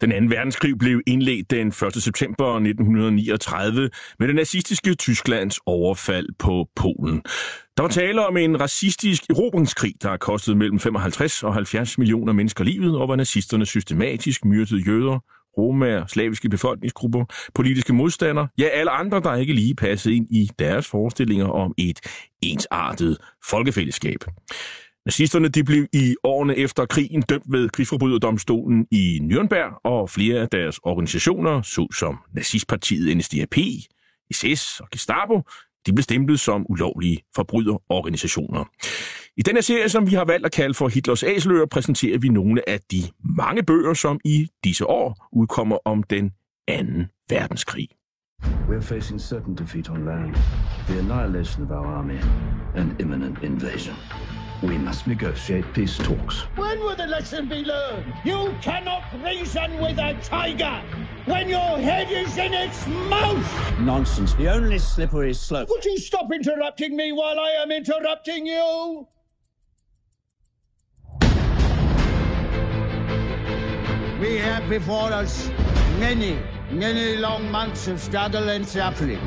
Den anden verdenskrig blev indledt den 1. september 1939 med det nazistiske Tysklands overfald på Polen. Der var tale om en racistisk erobringskrig, der har kostet mellem 55 og 70 millioner mennesker livet, og hvor nazisterne systematisk myrdede jøder, romaer, slaviske befolkningsgrupper, politiske modstandere, ja alle andre, der ikke lige passede ind i deres forestillinger om et ensartet folkefællesskab. Nazisterne de blev i årene efter krigen dømt ved krigsforbryderdomstolen i Nürnberg, og flere af deres organisationer, såsom nazistpartiet NSDAP, SS og Gestapo, de blev stemplet som ulovlige forbryderorganisationer. I denne serie, som vi har valgt at kalde for Hitlers Æseløer, præsenterer vi nogle af de mange bøger, som i disse år udkommer om den anden verdenskrig. We're facing certain defeat on land, the annihilation of our army, and imminent invasion. We must negotiate peace talks. When will the lesson be learned? You cannot reason with a tiger when your head is in its mouth! Nonsense. The only slippery slope. Would you stop interrupting me while I am interrupting you? We have before us many, many long months of struggle and suffering.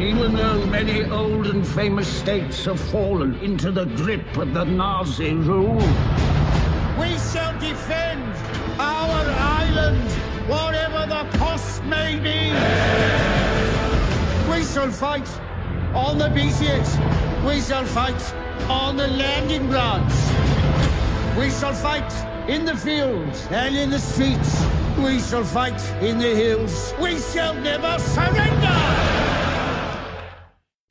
Even though many old and famous states have fallen into the grip of the Nazi rule, we shall defend our island, whatever the cost may be. We shall fight on the beaches. We shall fight on the landing grounds. We shall fight in the fields and in the streets. We shall fight in the hills. We shall never surrender!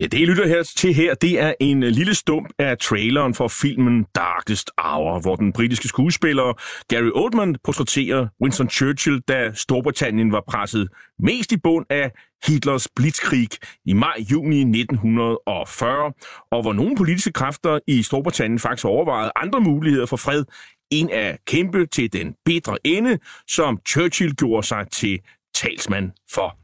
Ja, det I lytter her til her, det er en øh, lille stump af traileren for filmen Darkest Hour, hvor den britiske skuespiller Gary Oldman portrætterer Winston Churchill, da Storbritannien var presset mest i bund af Hitlers blitzkrig i maj-juni 1940, og hvor nogle politiske kræfter i Storbritannien faktisk overvejede andre muligheder for fred en af kæmpe til den bedre ende, som Churchill gjorde sig til talsmand for.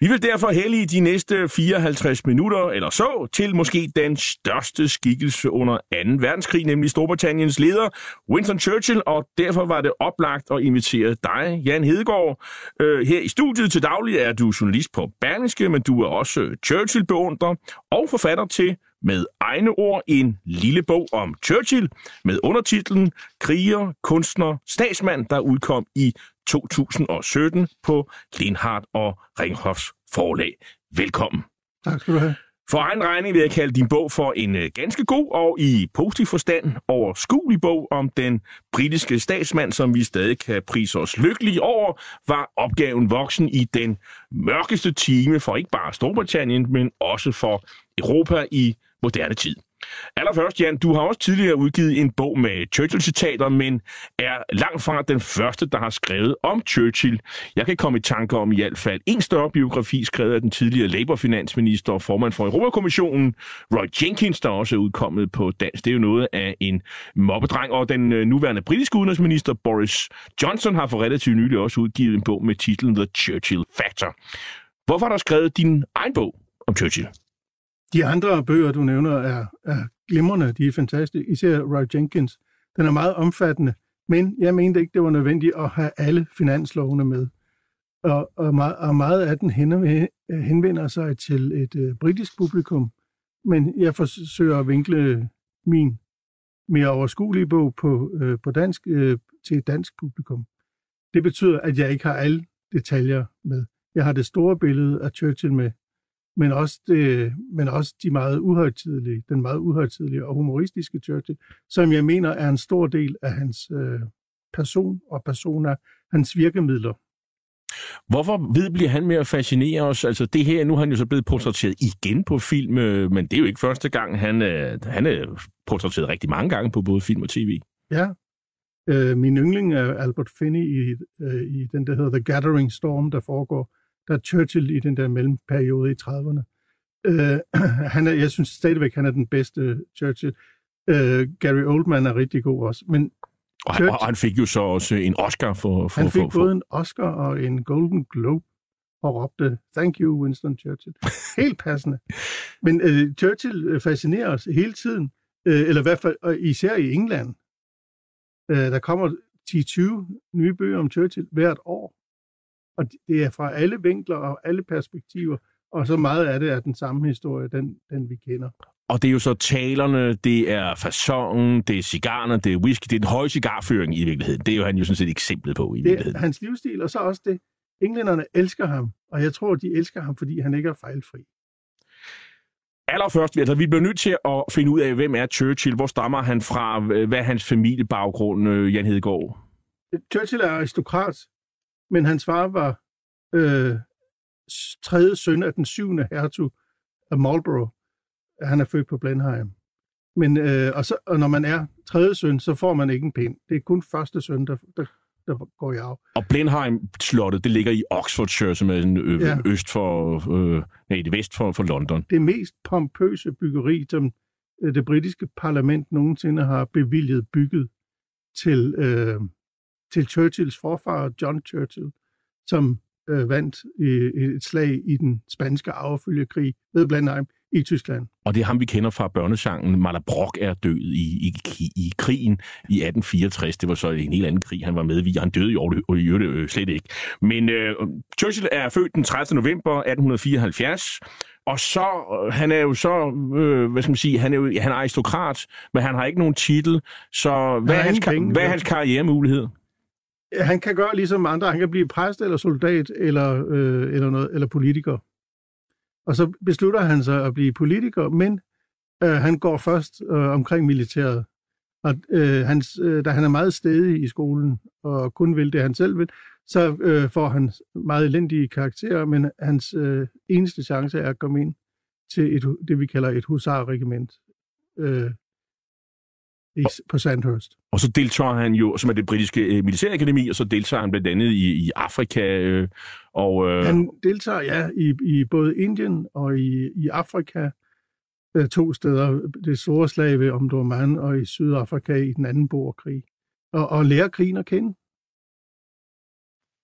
Vi vil derfor i de næste 54 minutter eller så til måske den største skikkelse under 2. verdenskrig, nemlig Storbritanniens leder Winston Churchill, og derfor var det oplagt at invitere dig, Jan Hedegaard. Øh, her i studiet til daglig er du journalist på Berlingske, men du er også Churchill-beundrer og forfatter til med egne ord en lille bog om Churchill med undertitlen Kriger, kunstner, statsmand, der udkom i 2017 på Lindhardt og Ringhofs forlag. Velkommen. Tak skal du have. For egen regning vil jeg kalde din bog for en øh, ganske god og i positiv forstand overskuelig bog om den britiske statsmand, som vi stadig kan prise os lykkelige over, var opgaven voksen i den mørkeste time for ikke bare Storbritannien, men også for Europa i moderne tid. Allerførst, Jan, du har også tidligere udgivet en bog med Churchill-citater, men er langt fra den første, der har skrevet om Churchill. Jeg kan komme i tanke om i hvert fald en større biografi, skrevet af den tidligere Labour-finansminister og formand for Europakommissionen, Roy Jenkins, der også er udkommet på dansk. Det er jo noget af en mobbedreng, og den øh, nuværende britiske udenrigsminister Boris Johnson har for relativt nylig også udgivet en bog med titlen The Churchill Factor. Hvorfor har du skrevet din egen bog om Churchill? De andre bøger, du nævner, er, er glimrende. De er fantastiske. Især Roy Jenkins. Den er meget omfattende, men jeg mente ikke, det var nødvendigt at have alle finanslovene med. Og, og, meget, og meget af den henvender sig til et øh, britisk publikum, men jeg forsøger at vinkle min, mere overskuelige bog på, øh, på dansk øh, til et dansk publikum. Det betyder, at jeg ikke har alle detaljer med. Jeg har det store billede af Churchill med, men også, det, men også de meget uhøjtidelige, den meget uhøjtidelige og humoristiske Churchill, som jeg mener er en stor del af hans øh, person og persona, hans virkemidler. Hvorfor ved bliver han med at fascinere os? Altså det her, nu er han jo så blevet portrætteret igen på film, øh, men det er jo ikke første gang. Han, øh, han er portrætteret rigtig mange gange på både film og tv. Ja. Øh, min yndling er Albert Finney i, øh, i den, der hedder The Gathering Storm, der foregår, der er Churchill i den der mellemperiode i 30'erne. Øh, han er, jeg synes stadigvæk, han er den bedste Churchill. Øh, Gary Oldman er rigtig god også. Men og, han, og han fik jo så også en Oscar for... for han fik for, for, både en Oscar og en Golden Globe og råbte, thank you, Winston Churchill. Helt passende. Men uh, Churchill fascinerer os hele tiden, uh, eller i hvert fald uh, især i England. Uh, der kommer 10-20 nye bøger om Churchill hvert år. Og det er fra alle vinkler og alle perspektiver, og så meget af det er den samme historie, den, den vi kender. Og det er jo så talerne, det er fasongen, det er cigarerne, det er whisky, det er den høje cigarføring i virkeligheden. Det er jo han jo sådan set eksemplet på i det virkeligheden. er hans livsstil, og så også det. Englænderne elsker ham, og jeg tror, de elsker ham, fordi han ikke er fejlfri. Allerførst, altså, vi bliver nødt til at finde ud af, hvem er Churchill, hvor stammer han fra, hvad er hans familiebaggrund, øh, Jan Hedegaard? Churchill er aristokrat, men hans far var øh, tredje søn af den syvende hertug af Marlborough. Han er født på Blenheim. Men, øh, og, så, og når man er tredje søn, så får man ikke en pind. Det er kun første søn, der, der, der går i arv. Og Blenheim-slottet, det ligger i Oxfordshire, som er en, ø, Ja. øst for, øh, nej, det vest for, for London. Det mest pompøse byggeri, som øh, det britiske parlament nogensinde har bevilget bygget til, øh, til Churchills forfar, John Churchill, som øh, vandt i et slag i den spanske arvefølgekrig ved Blenheim i Tyskland. Og det er ham, vi kender fra børnesangen. Malabrock er død i, i, i krigen i 1864. Det var så en helt anden krig, han var med i. Han døde jo og i øvrigt øh, slet ikke. Men øh, Churchill er født den 30. november 1874. Og så, øh, han er jo så, øh, hvad skal man sige, han er jo han er aristokrat, men han har ikke nogen titel. Så hvad, er hans, penge, hvad er hans karrieremulighed? Han kan gøre ligesom andre. Han kan blive præst eller soldat eller, øh, eller, noget, eller politiker. Og så beslutter han sig at blive politiker, men øh, han går først øh, omkring militæret. Og øh, hans, øh, da han er meget stedig i skolen og kun vil det, han selv vil, så øh, får han meget elendige karakterer, men hans øh, eneste chance er at komme ind til et, det, vi kalder et husarregiment øh, i, på Sandhurst. Og så deltager han jo, som er det britiske øh, militærakademi, og så deltager han blandt andet i, i Afrika. Øh, og, øh, Han deltager, ja, i, i både Indien og i, i Afrika, øh, to steder. Det store slag ved Omdurman og i Sydafrika i den anden borgerkrig. Og, og lærer krigen at kende.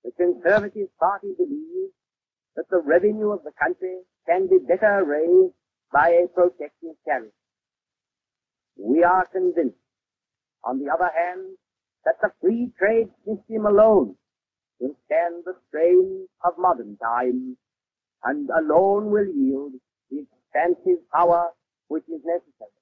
The Conservative Party believes that the revenue of the country can be better raised by a protective tariff. We are convinced, on the other hand, that the free trade system alone will stand the strain of modern times and alone will yield the expansive power which is necessary.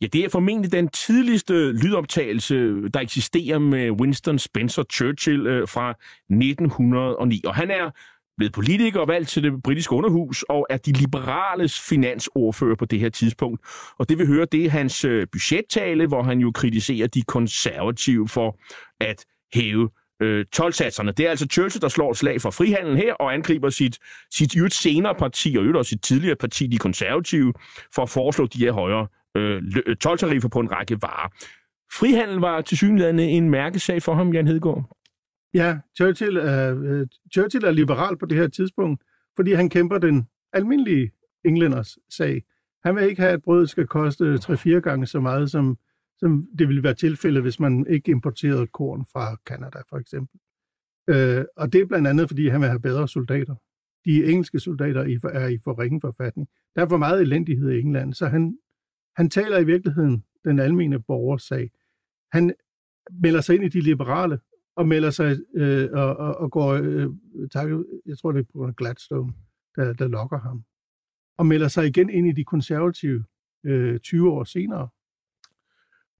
Ja, det er formentlig den tidligste lydoptagelse, der eksisterer med Winston Spencer Churchill øh, fra 1909. Og han er blevet politiker og valgt til det britiske underhus, og er de liberales finansordfører på det her tidspunkt. Og det vi hører, det er hans øh, budgettale, hvor han jo kritiserer de konservative for at hæve øh, tolvsatserne. Det er altså Churchill, der slår et slag for frihandel her, og angriber sit, sit øvrigt senere parti, og øvrigt også sit tidligere parti, de konservative, for at foreslå de her højere øh, øh tolvtariffer på en række varer. Frihandel var til synligheden en mærkesag for ham, Jan Hedegaard. Ja, Churchill er, øh, Churchill er liberal på det her tidspunkt, fordi han kæmper den almindelige englænders sag. Han vil ikke have, at brødet skal koste 3-4 gange så meget, som, som det ville være tilfældet, hvis man ikke importerede korn fra Kanada, for eksempel. Øh, og det er blandt andet, fordi han vil have bedre soldater. De engelske soldater i- er i for ringe forfatning. Der er for meget elendighed i England, så han, han taler i virkeligheden den almene borgers sag. Han melder sig ind i de liberale, og melder sig øh, og, og, og går, øh, tak, jeg tror det er på grund af Gladstone, der, der lokker ham, og melder sig igen ind i de konservative øh, 20 år senere.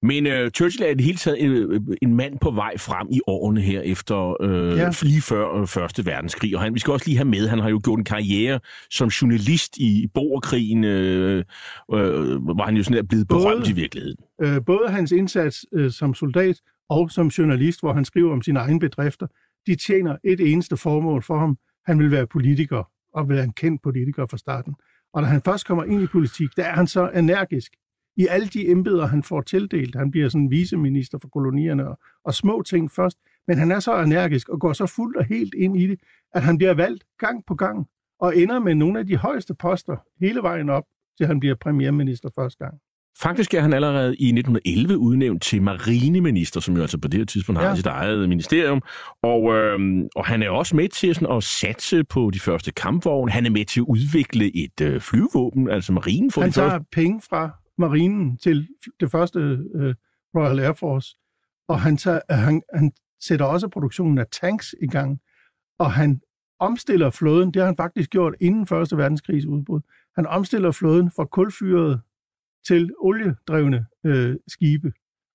Men øh, Churchill er i det hele taget en, øh, en mand på vej frem i årene her efter øh, ja. lige før øh, Første Verdenskrig. Og han, vi skal også lige have med, han har jo gjort en karriere som journalist i Boerkrigen, øh, øh, hvor han jo sådan er blevet berømt både, i virkeligheden. Øh, både hans indsats øh, som soldat og som journalist, hvor han skriver om sine egne bedrifter, de tjener et eneste formål for ham. Han vil være politiker, og vil være en kendt politiker fra starten. Og når han først kommer ind i politik, der er han så energisk i alle de embeder, han får tildelt. Han bliver sådan viceminister for kolonierne og, og små ting først. Men han er så energisk og går så fuldt og helt ind i det, at han bliver valgt gang på gang og ender med nogle af de højeste poster hele vejen op, til han bliver premierminister første gang. Faktisk er han allerede i 1911 udnævnt til marineminister, som jo altså på det her tidspunkt ja. har sit eget ministerium. Og, øh, og han er også med til sådan, at satse på de første kampvogne. Han er med til at udvikle et øh, flyvåben, altså marinen. For han tager første... penge fra marinen til det første øh, Royal Air Force, og han, tager, han, han sætter også produktionen af tanks i gang, og han omstiller flåden, det har han faktisk gjort inden Første Verdenskrigs udbrud. Han omstiller flåden fra kulfyrede til oliedrevne øh, skibe.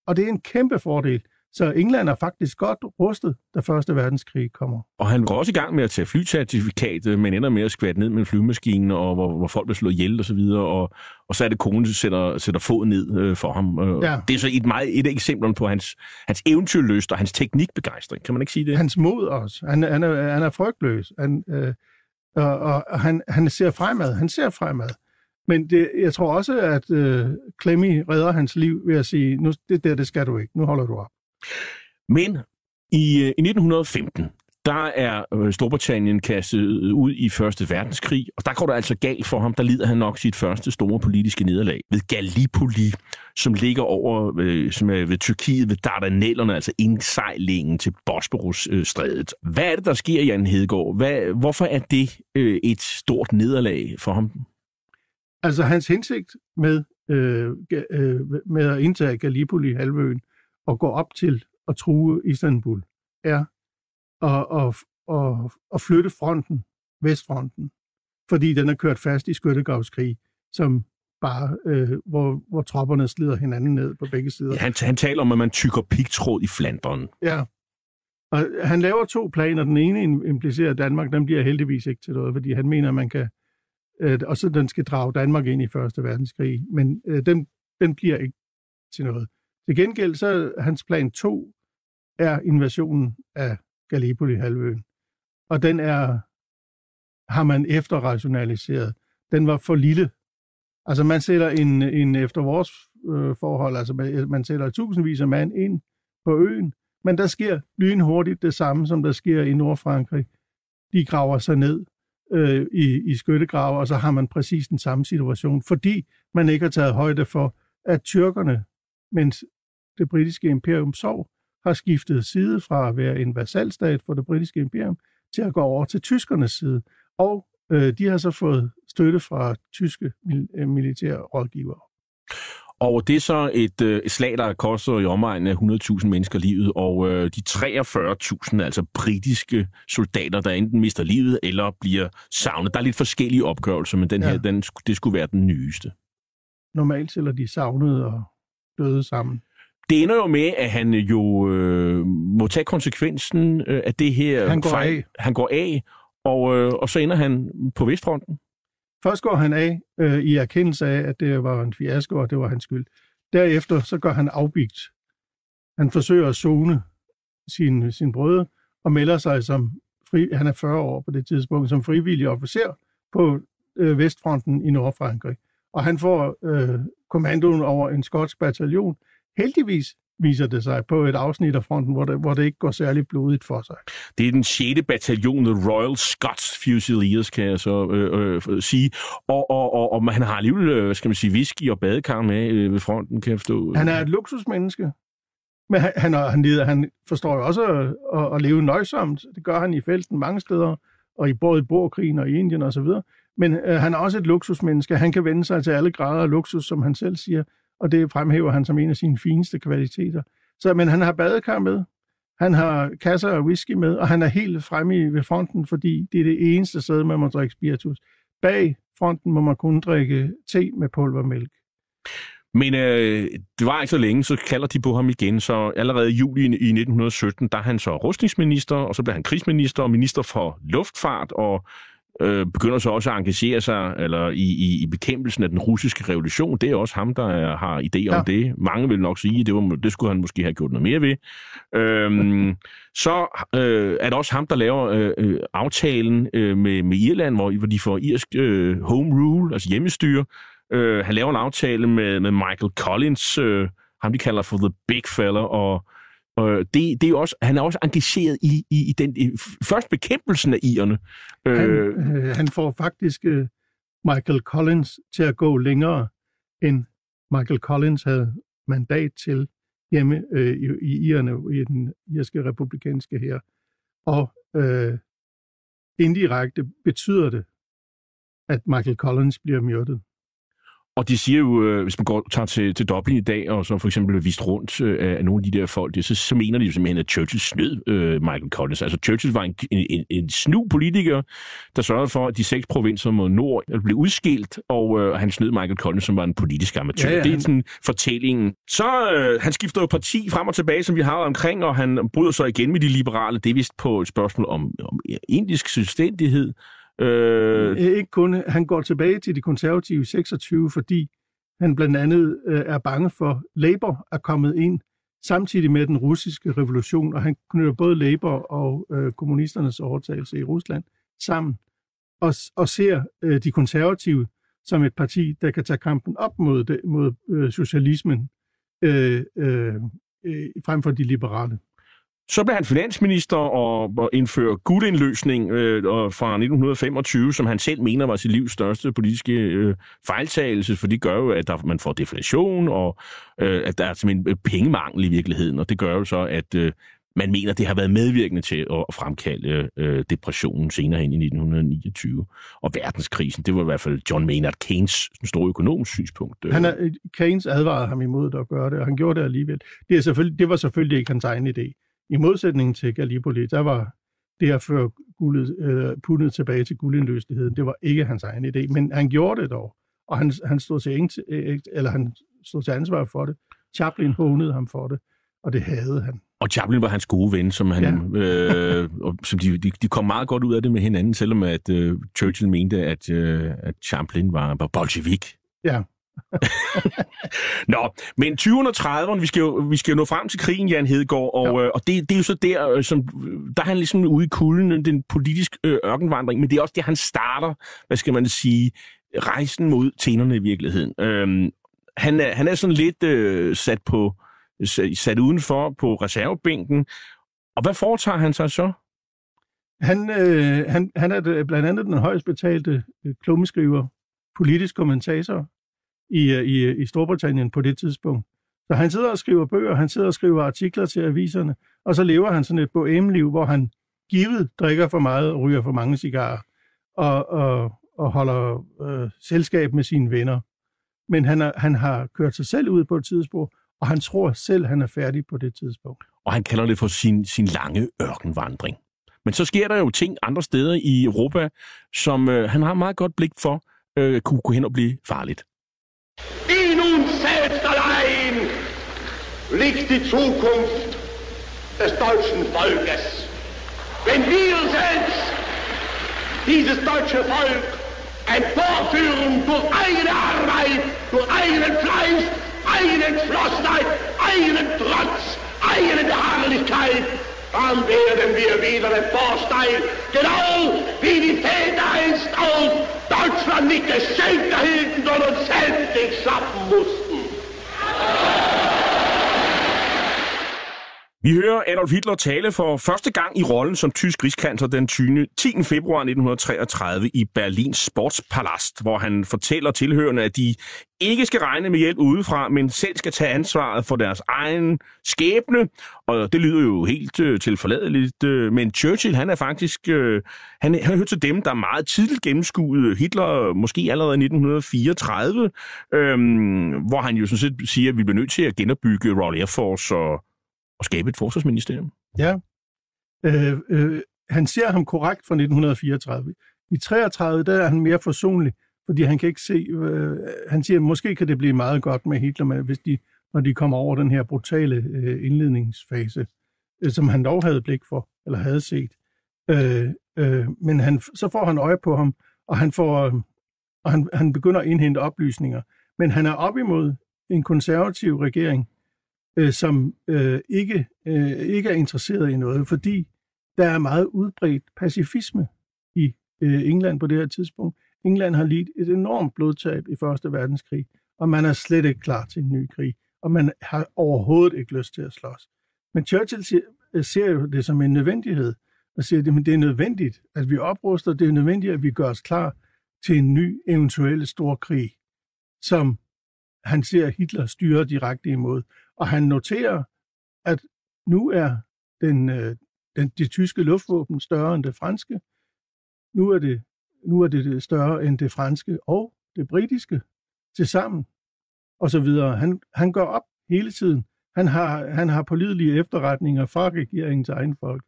Og det er en kæmpe fordel. Så England er faktisk godt rustet, da Første Verdenskrig kommer. Og han går også i gang med at tage flycertifikat, men ender med at skvætte ned med en flyvemaskine, og hvor, hvor folk bliver slået ihjel og så videre, og, og så er det konen, der sætter, sætter fod ned øh, for ham. Øh, ja. Det er så et, meget, et eksempel på hans, hans eventyrlyst og hans teknikbegejstring, kan man ikke sige det? Hans mod også. Han, han, er, han er frygtløs, han, øh, og, og han, han ser fremad. Han ser fremad. Men det, jeg tror også, at øh, Clemmy redder hans liv ved at sige, nu, det der, det skal du ikke, nu holder du op. Men i, øh, i 1915, der er øh, Storbritannien kastet øh, ud i Første Verdenskrig, og der går det altså galt for ham. Der lider han nok sit første store politiske nederlag ved Gallipoli, som ligger over øh, som er ved Tyrkiet, ved Dardanellerne, altså indsejlingen til Bosporus-strædet. Hvad er det, der sker, Jan Hedegaard? Hvad, hvorfor er det øh, et stort nederlag for ham? Altså hans hensigt med, øh, øh, med at indtage Gallipoli-halvøen og gå op til at true Istanbul, er at, at, at, at flytte fronten, vestfronten, fordi den er kørt fast i skyttegravskrig, som bare, øh, hvor, hvor tropperne slider hinanden ned på begge sider. Ja, han, han taler om, at man tykker pigtråd i Flandern. Ja, og han laver to planer. Den ene implicerer Danmark, den bliver heldigvis ikke til noget, fordi han mener, at man kan øh, og så den skal drage Danmark ind i Første Verdenskrig, men øh, den, den bliver ikke til noget. Til gengæld så hans plan 2 er invasionen af Gallipoli-halvøen, og den er har man efterrationaliseret. Den var for lille. Altså man sætter en, en efter vores øh, forhold, altså man, man sætter tusindvis af mand ind på øen, men der sker lynhurtigt det samme, som der sker i Nordfrankrig. De graver sig ned øh, i, i skyttegrave, og så har man præcis den samme situation, fordi man ikke har taget højde for, at tyrkerne, mens det britiske imperium sov, har skiftet side fra at være en vasalstat for det britiske imperium til at gå over til tyskernes side. Og øh, de har så fået støtte fra tyske mil- militære rådgivere. Og det er så et, øh, et slag, der koster i omegnen af 100.000 mennesker livet, og øh, de 43.000, altså britiske soldater, der enten mister livet eller bliver savnet. Der er lidt forskellige opgørelser, men den ja. her, den, det skulle være den nyeste. Normalt eller de savnede og døde sammen. Det ender jo med, at han jo øh, må tage konsekvensen øh, af det her. Han går fejl. af. Han går af, og, øh, og så ender han på Vestfronten. Først går han af øh, i erkendelse af, at det var en fiasko, og det var hans skyld. Derefter så gør han afbigt. Han forsøger at zone sin, sin brødre og melder sig som, fri, han er 40 år på det tidspunkt, som frivillig officer på øh, Vestfronten i Nordfrankrig. Og han får øh, kommandoen over en skotsk bataljon. Heldigvis viser det sig på et afsnit af fronten, hvor det, hvor det ikke går særlig blodigt for sig. Det er den 6. bataljon, Royal Scots Fusiliers, kan jeg så øh, øh, sige. Og, og, og, og han har alligevel, øh, skal man sige, whisky og badekar med øh, ved fronten, kan jeg forstå. Han er et luksusmenneske. Men han, han, han, leder, han forstår jo også at, at, at leve nøjsomt. Det gør han i felten mange steder, og i både i Borkrigen og i Indien osv. Men øh, han er også et luksusmenneske. Han kan vende sig til alle grader af luksus, som han selv siger og det fremhæver han som en af sine fineste kvaliteter. Så, men han har badekar med, han har kasser af whisky med, og han er helt fremme ved fronten, fordi det er det eneste sted, man må drikke spiritus. Bag fronten må man kun drikke te med pulvermælk. Men øh, det var ikke så længe, så kalder de på ham igen. Så allerede i juli i 1917, der er han så rustningsminister, og så bliver han krigsminister og minister for luftfart, og øh, begynder så også at engagere sig eller i, i, i bekæmpelsen af den russiske revolution. Det er også ham, der er, har idéer ja. om det. Mange vil nok sige, at det, var, det skulle han måske have gjort noget mere ved. Øhm, så øh, er det også ham, der laver øh, øh, aftalen øh, med, med Irland, hvor, hvor de får irsk øh, home rule, altså hjemmestyre. Øh, han laver en aftale med, med Michael Collins, øh, ham de kalder for The Big Fella, og Øh, det, det er også, han er også engageret i, i, i den i, først bekæmpelsen af irerne. Han, øh, øh, han får faktisk øh, Michael Collins til at gå længere, end Michael Collins havde mandat til hjemme øh, i, i irerne i den irske republikanske her. Og øh, indirekte betyder det, at Michael Collins bliver myrdet. Og de siger jo, øh, hvis man går, tager til, til Dublin i dag, og så for eksempel er vist rundt øh, af nogle af de der folk, så, så mener de jo simpelthen, at Churchill snød øh, Michael Collins. Altså Churchill var en, en, en snu politiker, der sørgede for, at de seks provinser mod nord blev udskilt, og øh, han snød Michael Collins, som var en politisk amatør. Ja, ja, det er sådan fortællingen. Så øh, han skifter jo parti frem og tilbage, som vi har omkring, og han bryder sig igen med de liberale. Det er vist på et spørgsmål om, om indisk selvstændighed. Øh, øh... Ikke kun, han går tilbage til de konservative 26, fordi han blandt andet øh, er bange for, Labour er kommet ind samtidig med den russiske revolution, og han knytter både Labour og øh, kommunisternes overtagelse i Rusland sammen, og, og ser øh, de konservative som et parti, der kan tage kampen op mod, det, mod øh, socialismen, øh, øh, øh frem for de liberale. Så blev han finansminister og, og indfører guldindløsning øh, fra 1925, som han selv mener var sit livs største politiske øh, fejltagelse, for det gør jo, at der, man får deflation, og øh, at der er simpelthen øh, pengemangel i virkeligheden, og det gør jo så, at øh, man mener, det har været medvirkende til at fremkalde øh, depressionen senere hen i 1929. Og verdenskrisen, det var i hvert fald John Maynard Keynes store økonoms synspunkt. Øh. Han er, øh, Keynes advarede ham imod at gøre det, og han gjorde det alligevel. Det, er selvfølgelig, det var selvfølgelig ikke hans egen idé. I modsætning til Gallipoli, der var det at føre guldet, øh, pundet tilbage til guldindløstigheden, det var ikke hans egen idé, men han gjorde det dog, og han, han, stod, til ingen, eller han stod til ansvar for det. Chaplin hånede ham for det, og det havde han. Og Chaplin var hans gode ven, som, han, ja. øh, og, som de, de, de kom meget godt ud af det med hinanden, selvom at øh, Churchill mente, at, øh, at Chaplin var, var bolshevik. Ja, Nå, men 20'erne og 30'erne, vi skal, jo, vi skal jo nå frem til krigen, Jan Hedegaard, og, ja. øh, og det, det er jo så der, øh, som, der er han ligesom ude i kulden, den politiske øh, ørkenvandring, men det er også der, han starter, hvad skal man sige, rejsen mod tænerne i virkeligheden. Øhm, han, er, han er sådan lidt øh, sat på sat udenfor på reservebænken, og hvad foretager han sig så? Han, øh, han, han er blandt andet den højst betalte øh, klummeskriver, politisk kommentator i, øh, i, øh, i Storbritannien på det tidspunkt. Så han sidder og skriver bøger, han sidder og skriver artikler til aviserne, og så lever han sådan et bohemeliv, hvor han givet drikker for meget og ryger for mange cigarer, og, og, og holder øh, selskab med sine venner. Men han, er, han har kørt sig selv ud på et tidspunkt, og han tror selv, han er færdig på det tidspunkt. Og han kalder det for sin, sin lange ørkenvandring. Men så sker der jo ting andre steder i Europa, som øh, han har meget godt blik for, øh, kunne gå hen og blive farligt. In uns selbst allein liegt die Zukunft des deutschen Volkes. Wenn wir selbst dieses deutsche Volk emporführen durch eigene Arbeit, durch eigenen Fleiß, eigene Entschlossenheit, eigenen Trotz, eigene Beharrlichkeit, dann werden wir wieder emporsteigen, genau wie die Väter einst aus Deutschland nicht Geschenke hielten, sondern selbst sich schaffen mussten. Vi hører Adolf Hitler tale for første gang i rollen som tysk rigskansler den 20. 10. februar 1933 i Berlins Sportspalast, hvor han fortæller tilhørende, at de ikke skal regne med hjælp udefra, men selv skal tage ansvaret for deres egen skæbne. Og det lyder jo helt øh, tilforladeligt, øh, men Churchill, han er faktisk, øh, han, han hørt til dem, der meget tidligt gennemskuede Hitler, måske allerede i 1934, øh, hvor han jo sådan set siger, at vi bliver nødt til at genopbygge Royal Air Force og at skabe et forsvarsministerium. Ja. Øh, øh, han ser ham korrekt fra 1934. I 33 der er han mere forsonlig, fordi han kan ikke se, øh, han siger, måske kan det blive meget godt med Hitler, hvis de, når de kommer over den her brutale øh, indledningsfase, øh, som han dog havde blik for, eller havde set. Øh, øh, men han, så får han øje på ham, og han får, øh, og han, han begynder at indhente oplysninger. Men han er op imod en konservativ regering, øh, som øh, ikke, øh, ikke er interesseret i noget, fordi der er meget udbredt pacifisme i øh, England på det her tidspunkt. England har lidt et enormt blodtab i Første Verdenskrig, og man er slet ikke klar til en ny krig, og man har overhovedet ikke lyst til at slås. Men Churchill ser, øh, ser jo det som en nødvendighed, og siger, at det er nødvendigt, at vi opruster, det er nødvendigt, at vi gør os klar til en ny eventuel stor krig, som han ser Hitler styre direkte imod. Og han noterer, at nu er den, øh, den, de tyske luftvåben større end det franske. Nu er det, nu er det større end det franske og det britiske til sammen, og så videre. Han, han går op hele tiden. Han har, han har pålidelige efterretninger fra regeringens egen folk.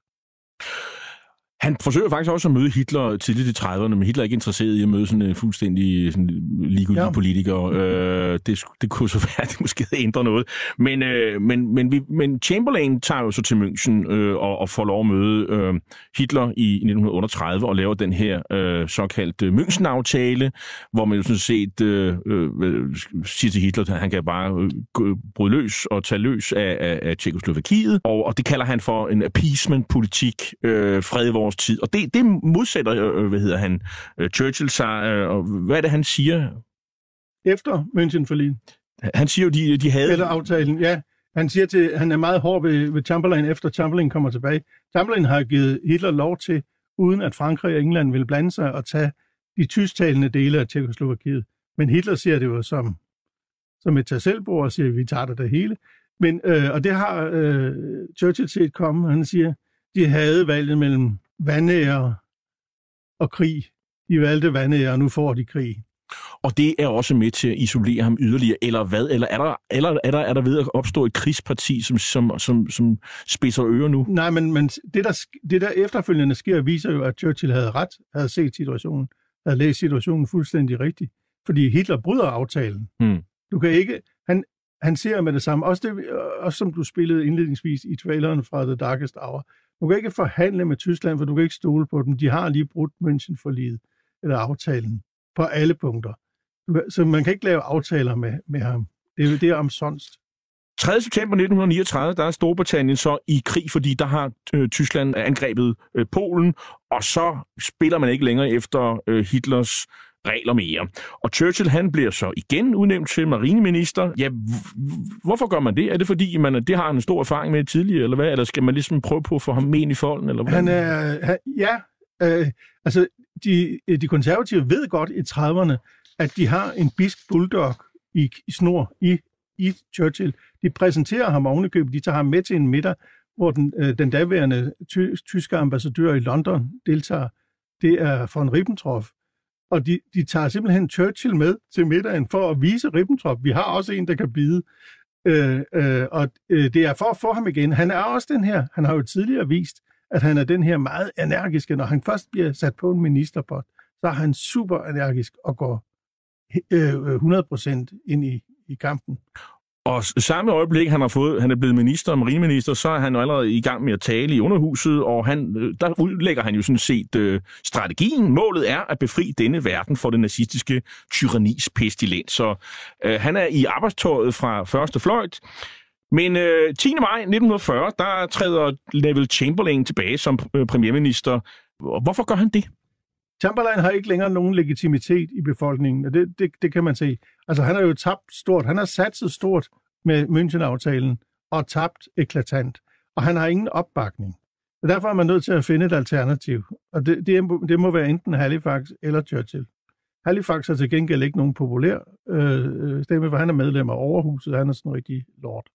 Han forsøger faktisk også at møde Hitler tidligt i 30'erne, men Hitler er ikke interesseret i at møde sådan en fuldstændig sådan, ligegyldig ja. politiker. Øh, det, det kunne så være, at det måske havde ændret noget. Men, øh, men, men, vi, men Chamberlain tager jo så til München øh, og, og får lov at møde øh, Hitler i 1938 og laver den her øh, såkaldte München-aftale, hvor man jo sådan set øh, øh, siger til Hitler, at han kan bare øh, bryde løs og tage løs af, af, af Tjekoslovakiet. Og, og det kalder han for en appeasement-politik, øh, fred i vores års tid. Og det, det modsætter, øh, hvad hedder han, øh, Churchill sig, øh, og hvad er det, han siger? Efter München forlig. Han siger jo, de, de havde... Eller aftalen, ja. Han siger til, han er meget hård ved, ved Chamberlain, efter Chamberlain kommer tilbage. Chamberlain har givet Hitler lov til, uden at Frankrig og England vil blande sig og tage de tysktalende dele af Tjekoslovakiet. Men Hitler ser det jo som, som et tag og siger, vi tager det det hele. Men, øh, og det har øh, Churchill set komme. Han siger, de havde valget mellem vandære og krig. De valgte vandære, og nu får de krig. Og det er også med til at isolere ham yderligere, eller hvad? Eller er der, eller er der, er der ved at opstå et krigsparti, som, som, som, som spidser ører nu? Nej, men, men det, der, det der efterfølgende sker, viser jo, at Churchill havde ret, havde set situationen, havde læst situationen fuldstændig rigtigt. Fordi Hitler bryder aftalen. Hmm. Du kan ikke... Han, han ser med det samme. Også, det, også som du spillede indledningsvis i traileren fra The Darkest Hour. Du kan ikke forhandle med Tyskland, for du kan ikke stole på dem. De har lige brudt München for livet, eller aftalen, på alle punkter. Så man kan ikke lave aftaler med, med ham. Det er, det er omsonst. 3. september 1939, der er Storbritannien så i krig, fordi der har øh, Tyskland angrebet øh, Polen, og så spiller man ikke længere efter øh, Hitlers regler mere. Og Churchill han bliver så igen udnævnt til marineminister. Ja, hvorfor gør man det? Er det fordi, man, det har han en stor erfaring med tidligere, eller hvad? Eller skal man ligesom prøve på at få ham med i folden? Eller hvad? Han er, han, ja, øh, altså de, de konservative ved godt i 30'erne, at de har en bisk bulldog i, i snor i, i Churchill. De præsenterer ham ovenikøbet, de tager ham med til en middag, hvor den, øh, den daværende ty, tyske ambassadør i London deltager. Det er von Ribbentrop og de, de tager simpelthen Churchill med til middagen for at vise Ribbentrop. Vi har også en, der kan bide. Øh, øh, og øh, det er for at få ham igen. Han er også den her, han har jo tidligere vist, at han er den her meget energiske. Når han først bliver sat på en ministerpost, så er han super energisk og går øh, øh 100% ind i, i kampen. Og samme øjeblik, han har fået, han er blevet minister og marineminister, så er han jo allerede i gang med at tale i underhuset, og han, øh, der udlægger han jo sådan set øh, strategien. Målet er at befri denne verden for den nazistiske tyrannis pestilens. Så øh, han er i arbejdstøjet fra første fløjt. Men øh, 10. maj 1940, der træder Neville Chamberlain tilbage som øh, premierminister. Hvorfor gør han det? Chamberlain har ikke længere nogen legitimitet i befolkningen, og det, det, det kan man se. Altså, han har jo tabt stort. Han har satset stort med München-aftalen og tabt eklatant, og han har ingen opbakning. Og derfor er man nødt til at finde et alternativ, og det, det, det må være enten Halifax eller Churchill. Halifax har til gengæld ikke nogen populær øh, stemme, for han er medlem af overhuset, han er sådan en rigtig lord.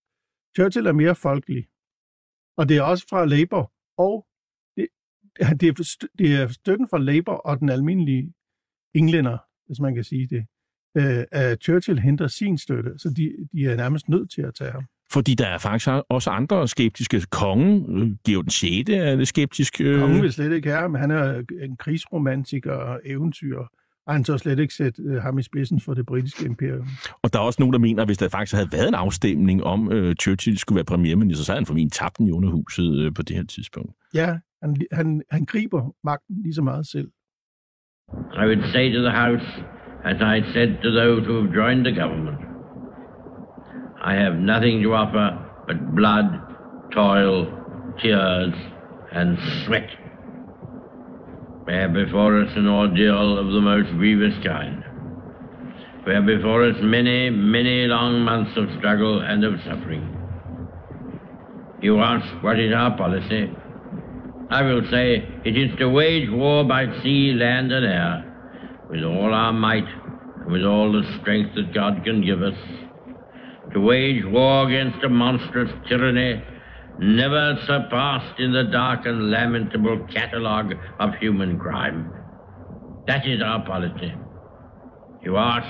Churchill er mere folkelig, og det er også fra Labour og det er, det er støtten fra Labour og den almindelige englænder, hvis man kan sige det, øh, at Churchill henter sin støtte, så de, de er nærmest nødt til at tage ham. Fordi der er faktisk også andre skeptiske. Kongen, øh, Georg den 6. er det skeptisk. Øh... Kongen vil slet ikke have men han er en krigsromantiker og eventyr. Har han så slet ikke sat øh, ham i spidsen for det britiske imperium. Og der er også nogen, der mener, at hvis der faktisk havde været en afstemning om, øh, Churchill skulle være premierminister, så havde han formentlig tabt den i underhuset øh, på det her tidspunkt. Ja, han, han, han griber magten lige så meget selv. I would say to the House, as I said to those who have joined the government, I have nothing to offer but blood, toil, tears, and sweat. We have before us an ordeal of the most grievous kind. We have before us many, many long months of struggle and of suffering. You ask, what is our policy? I will say, it is to wage war by sea, land, and air, with all our might, and with all the strength that God can give us, to wage war against a monstrous tyranny never surpassed in the dark and lamentable catalogue of human crime. That is our policy. You ask,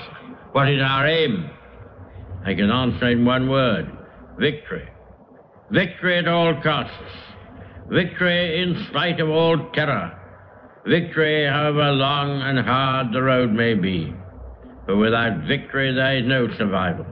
what is our aim? I can answer in one word victory. Victory at all costs. Victory in spite of all terror. Victory, however long and hard the road may be. For without victory, there is no survival.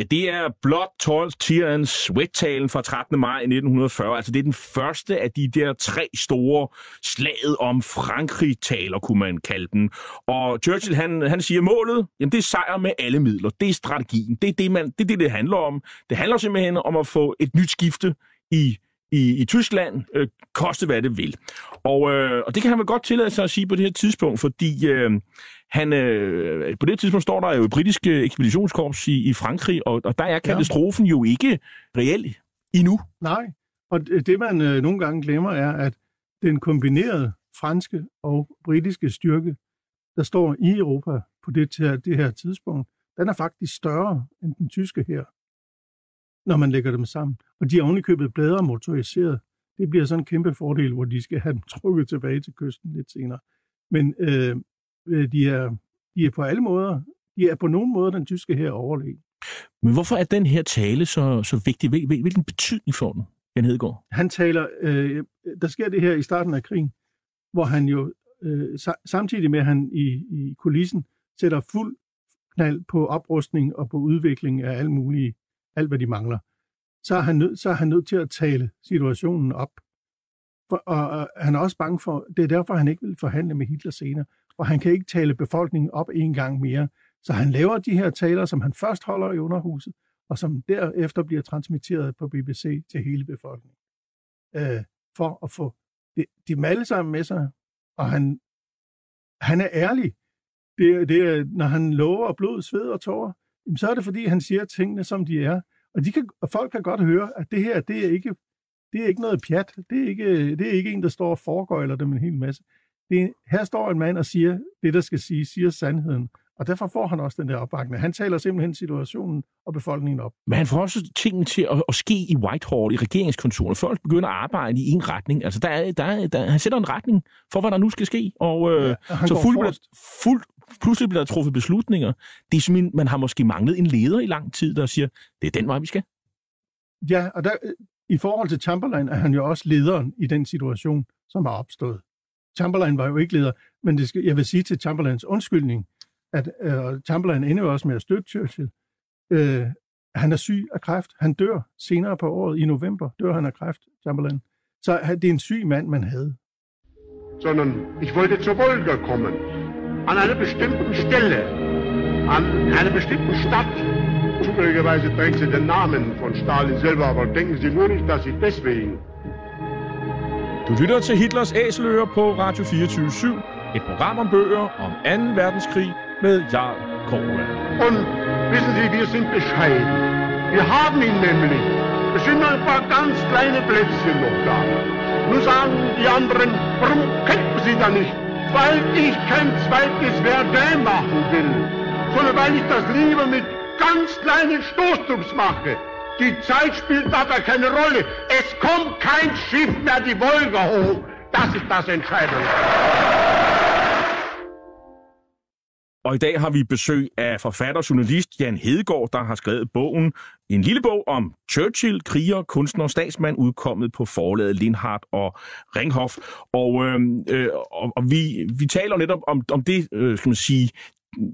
Ja, det er Blood, Toil, Tear and Sweat-talen fra 13. maj 1940. Altså, det er den første af de der tre store slaget om Frankrig-taler, kunne man kalde den. Og Churchill, han, han siger, målet, jamen det er sejr med alle midler. Det er strategien. Det er det, man, det, er det, det handler om. Det handler simpelthen om at få et nyt skifte i i, i Tyskland, øh, koste hvad det vil. Og, øh, og det kan han vel godt tillade sig at sige på det her tidspunkt, fordi øh, han, øh, på det tidspunkt står der jo et britisk ekspeditionskorps i, i Frankrig, og, og der er katastrofen ja. jo ikke reel endnu. Nej, og det man øh, nogle gange glemmer er, at den kombinerede franske og britiske styrke, der står i Europa på det, det her tidspunkt, den er faktisk større end den tyske her, når man lægger dem sammen. Og de er ovenikøbet bedre motoriseret. Det bliver sådan en kæmpe fordel, hvor de skal have dem trukket tilbage til kysten lidt senere. Men øh, øh, de, er, de er på alle måder, de er på nogen måde den tyske her overlegen. Men hvorfor er den her tale så, så vigtig? Hvilken betydning får den, Jan Hedegaard? Han taler, øh, der sker det her i starten af krigen, hvor han jo øh, samtidig med, at han i, i kulissen sætter fuld knald på oprustning og på udvikling af alt muligt, alt hvad de mangler, så er han nødt, så er han nødt til at tale situationen op. For, og, og han er også bange for, det er derfor, han ikke vil forhandle med Hitler senere, og han kan ikke tale befolkningen op en gang mere. Så han laver de her taler, som han først holder i underhuset, og som derefter bliver transmitteret på BBC til hele befolkningen. Øh, for at få de, de alle sammen med sig, og han, han er ærlig. Det, det når han lover blod, sved og tårer, så er det fordi, han siger tingene, som de er. Og, de kan, og folk kan godt høre, at det her, det er ikke, det er ikke noget pjat. Det er ikke, det er ikke en, der står og foregøjler dem en hel masse. Det, her står en mand og siger det, der skal sige, siger sandheden. Og derfor får han også den der opbakning. Han taler simpelthen situationen og befolkningen op. Men han får også tingene til at, at ske i Whitehall, i regeringskontoret. Folk begynder at arbejde i en retning. Altså, der er, der er, der, han sætter en retning for, hvad der nu skal ske. Og, øh, ja, så fuld, fuld, pludselig bliver der truffet beslutninger. Det er simpelthen, man har måske manglet en leder i lang tid, der siger, det er den vej, vi skal. Ja, og der, i forhold til Chamberlain er han jo også lederen i den situation, som er opstået. Chamberlain var jo ikke leder, men det skal, jeg vil sige til Chamberlains undskyldning, at øh, Chamberlain ender jo også med at støtte Churchill. Øh, han er syg af kræft. Han dør senere på året, i november, dør han af kræft, Chamberlain. Så det er en syg mand, man havde. Sondern ich wollte zur Wolga kommen. An einer bestimmten Stelle. An einer bestimmten Stadt. Zufälligerweise trägt sie den Namen von Stalin selber, aber denken Sie nur nicht, dass ich deswegen du lytter til Hitlers Æseløer på Radio 24 /7. Et program om bøger om 2. verdenskrig med Jarl Korva. Und wissen Sie, wir sind bescheiden. Wir haben ihn nämlich. Es sind nur ein paar ganz kleine Plätzchen noch da. Nun sagen die anderen, warum kämpfen Sie da nicht? Weil ich kein zweites Verdun machen will, sondern weil ich das lieber mit ganz kleinen Stoßtrupps mache. Die Zeit spielt dabei keine Rolle. Es kommt kein Schiff mehr die Wolga hoch. Das ist das Entscheidende. Og i dag har vi besøg af forfatter og journalist Jan Hedegaard, der har skrevet bogen en lille bog om Churchill, kriger, kunstner og statsmand, udkommet på forlaget Lindhardt og Ringhof. Og, øh, øh, og, og vi, vi taler netop om, om det, øh, skal man sige,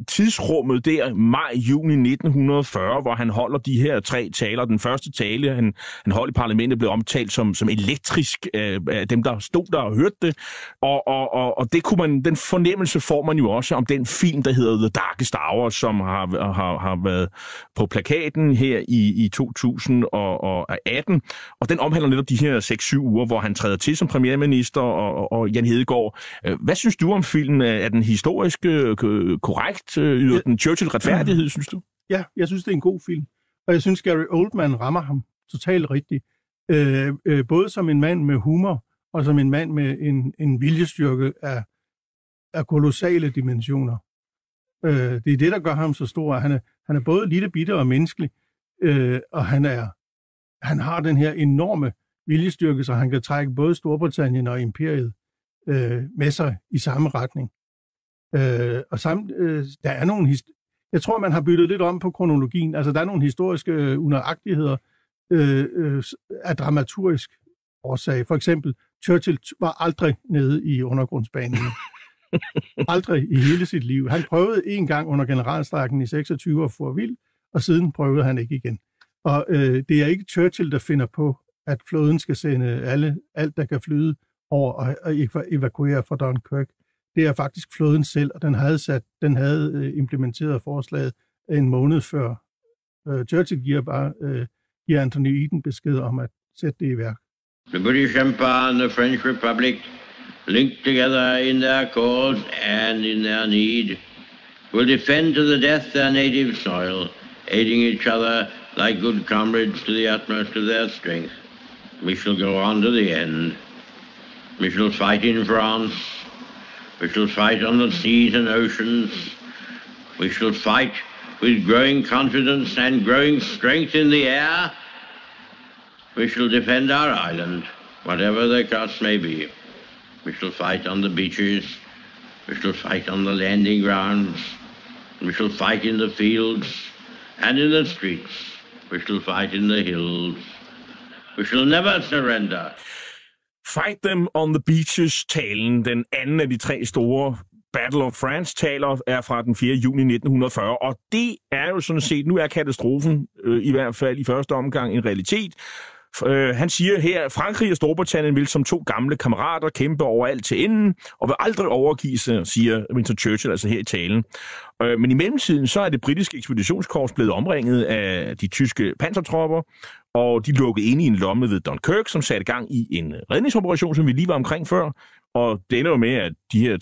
tidsrummet der, maj-juni 1940, hvor han holder de her tre taler. Den første tale, han, han holdt i parlamentet, blev omtalt som, som elektrisk øh, af dem, der stod der og hørte det. Og, og, og, og det kunne man, den fornemmelse får man jo også om den film, der hedder The Darkest Hour, som har, har, har været på plakaten her i, i 2018. Og den omhandler netop de her 6-7 uger, hvor han træder til som premierminister, og, og Jan Hedegaard. Øh, hvad synes du om filmen? Er den historisk øh, korrekt? Korrekt? Øh, yder den Churchill retfærdighed, synes du? Ja, jeg synes, det er en god film. Og jeg synes, Gary Oldman rammer ham totalt rigtigt. Øh, øh, både som en mand med humor, og som en mand med en, en viljestyrke af, af kolossale dimensioner. Øh, det er det, der gør ham så stor. Han er, han er både lille bitte og menneskelig, øh, og han, er, han har den her enorme viljestyrke, så han kan trække både Storbritannien og imperiet øh, med sig i samme retning. Øh, og samt, øh, der er nogle hist- jeg tror, man har byttet lidt om på kronologien. Altså, der er nogle historiske øh, unøjagtigheder øh, øh, af dramaturgisk årsag. For eksempel, Churchill var aldrig nede i undergrundsbanen. aldrig i hele sit liv. Han prøvede en gang under generalstrækken i 26 at få vild, og siden prøvede han ikke igen. Og øh, det er ikke Churchill, der finder på, at floden skal sende alle, alt, der kan flyde over og, og evakuere fra Dunkirk det er faktisk flåden selv, og den havde, sat, den havde øh, implementeret forslaget en måned før. Øh, Churchill giver bare uh, giver Anthony Eden besked om at sætte det i værk. The British Empire and the French Republic linked together in their cause and in their need will defend to the death their native soil, aiding each other like good comrades to the utmost of their strength. We shall go on to the end. We shall fight in France, We shall fight on the seas and oceans. We shall fight with growing confidence and growing strength in the air. We shall defend our island, whatever the cost may be. We shall fight on the beaches. We shall fight on the landing grounds. We shall fight in the fields and in the streets. We shall fight in the hills. We shall never surrender. Fight Them on the Beaches-talen, den anden af de tre store Battle of France-taler, er fra den 4. juni 1940, og det er jo sådan set, nu er katastrofen øh, i hvert fald i første omgang en realitet. Øh, han siger her, Frankrig og Storbritannien vil som to gamle kammerater kæmpe over alt til enden, og vil aldrig overgive sig, siger Winston Churchill altså her i talen. Øh, men i mellemtiden så er det britiske ekspeditionskorps blevet omringet af de tyske pansertropper, og de lukkede ind i en lomme ved Dunkirk, som satte gang i en redningsoperation, som vi lige var omkring før. Og det ender jo med, at de her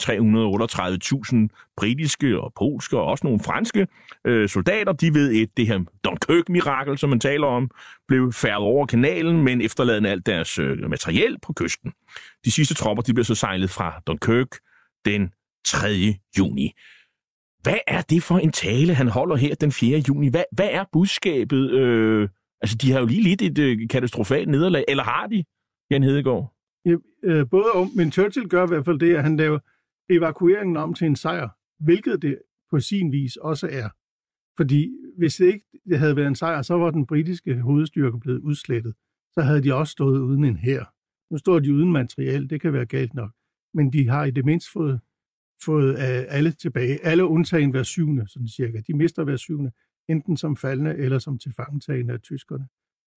338.000 britiske og polske og også nogle franske øh, soldater, de ved et, det her Dunkirk-mirakel, som man taler om, blev færdet over kanalen, men efterladende alt deres øh, materiel på kysten. De sidste tropper, de blev så sejlet fra Dunkirk den 3. juni. Hvad er det for en tale, han holder her den 4. juni? Hvad, hvad er budskabet? Øh, altså, de har jo lige lidt et øh, katastrofalt nederlag, eller har de, Jan Hedegaard? Øh, både om, men Churchill gør i hvert fald det, at han laver evakueringen om til en sejr, hvilket det på sin vis også er. Fordi hvis det ikke det havde været en sejr, så var den britiske hovedstyrke blevet udslettet. Så havde de også stået uden en hær. Nu står de uden materiel, det kan være galt nok. Men de har i det mindste fået fået øh, alle tilbage. Alle undtagen hver syvende, sådan cirka. De mister hver syvende, enten som faldende eller som tilfangetagende af tyskerne.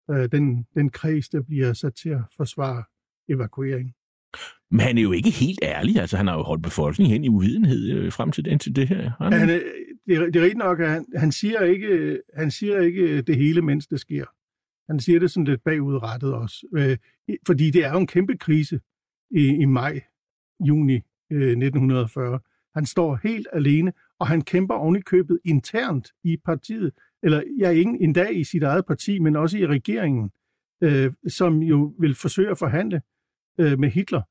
Øh, den, den kreds, der bliver sat til at forsvare evakuering. Men han er jo ikke helt ærlig. Altså, han har jo holdt befolkningen hen i uvidenhed øh, frem til, den, til det her. Han, han, det, er, det er rigtigt nok, at han, han, siger ikke, han siger ikke det hele, mens det sker. Han siger det sådan lidt bagudrettet også. Øh, fordi det er jo en kæmpe krise i, i maj, juni 1940. Øh, han står helt alene, og han kæmper ovenikøbet internt i partiet, eller ja, ikke endda i sit eget parti, men også i regeringen, øh, som jo vil forsøge at forhandle øh, med Hitler.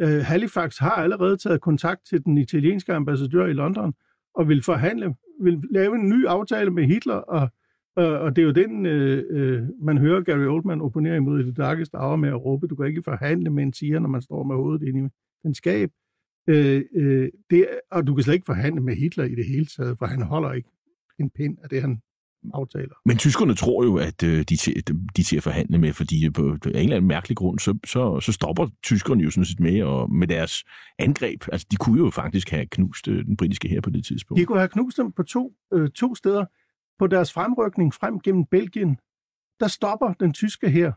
Øh, Halifax har allerede taget kontakt til den italienske ambassadør i London, og vil forhandle, vil lave en ny aftale med Hitler, og, og, og det er jo den, øh, øh, man hører Gary Oldman opponere imod i det darkeste hour med at råbe, du kan ikke forhandle med en siger, når man står med hovedet inde i den skab. Øh, øh, det, og du kan slet ikke forhandle med Hitler i det hele taget, for han holder ikke en pind af det, han aftaler. Men tyskerne tror jo, at øh, de, til, de til at forhandle med, fordi på en eller anden mærkelig grund, så, så, så stopper tyskerne jo sådan set med, og med deres angreb. Altså, de kunne jo faktisk have knust øh, den britiske her på det tidspunkt. De kunne have knust dem på to, øh, to steder. På deres fremrykning frem gennem Belgien, der stopper den tyske her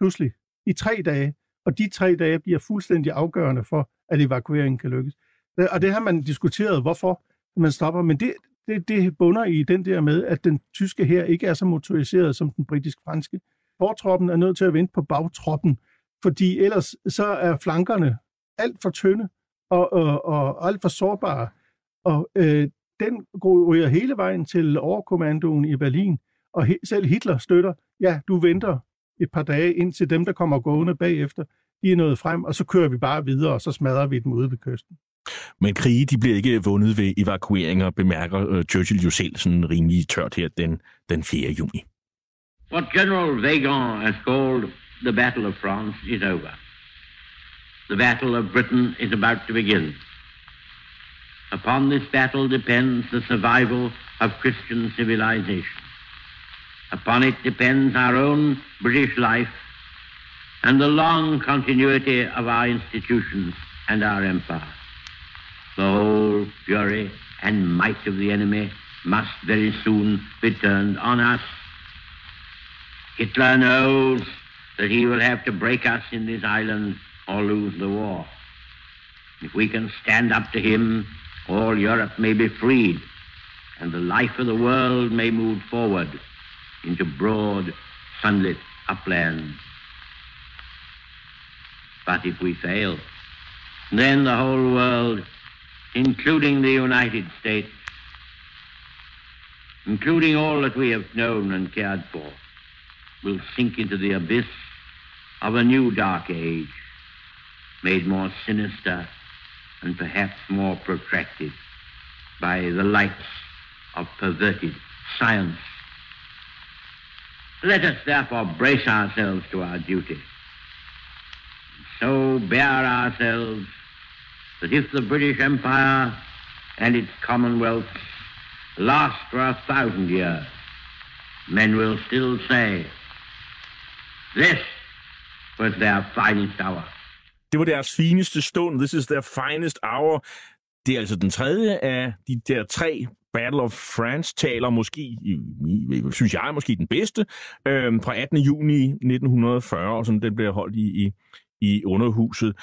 pludselig i tre dage, og de tre dage bliver fuldstændig afgørende for, at evakueringen kan lykkes. Og det har man diskuteret, hvorfor man stopper, men det, det, det bunder i den der med, at den tyske her ikke er så motoriseret som den britisk-franske. Fortroppen er nødt til at vente på bagtroppen, fordi ellers så er flankerne alt for tynde og, og, og alt for sårbare. Og øh, den ryger hele vejen til overkommandoen i Berlin, og he, selv Hitler støtter, ja, du venter et par dage ind til dem, der kommer gående bagefter, de er nået frem, og så kører vi bare videre, og så smadrer vi dem ude ved kysten. Men krige de bliver ikke vundet ved evakueringer, bemærker uh, Churchill jo selv sådan rimelig tørt her den, den 4. juni. What General Vagon has called the Battle of France is over. The Battle of Britain is about to begin. Upon this battle depends the survival of Christian civilization. Upon it depends our own British life and the long continuity of our institutions and our empire. The whole fury and might of the enemy must very soon be turned on us. Hitler knows that he will have to break us in this island or lose the war. If we can stand up to him, all Europe may be freed, and the life of the world may move forward into broad, sunlit uplands. But if we fail, then the whole world including the United States, including all that we have known and cared for, will sink into the abyss of a new dark age, made more sinister and perhaps more protracted by the lights of perverted science. Let us therefore brace ourselves to our duty, so bear ourselves that if the British Empire and its Commonwealth last for a thousand years, men will still say, this was their finest hour. Det var deres fineste stund. This is their finest hour. Det er altså den tredje af de der tre Battle of France taler måske, synes jeg, måske den bedste, øh, fra 18. juni 1940, og sådan den bliver holdt i, i, i underhuset.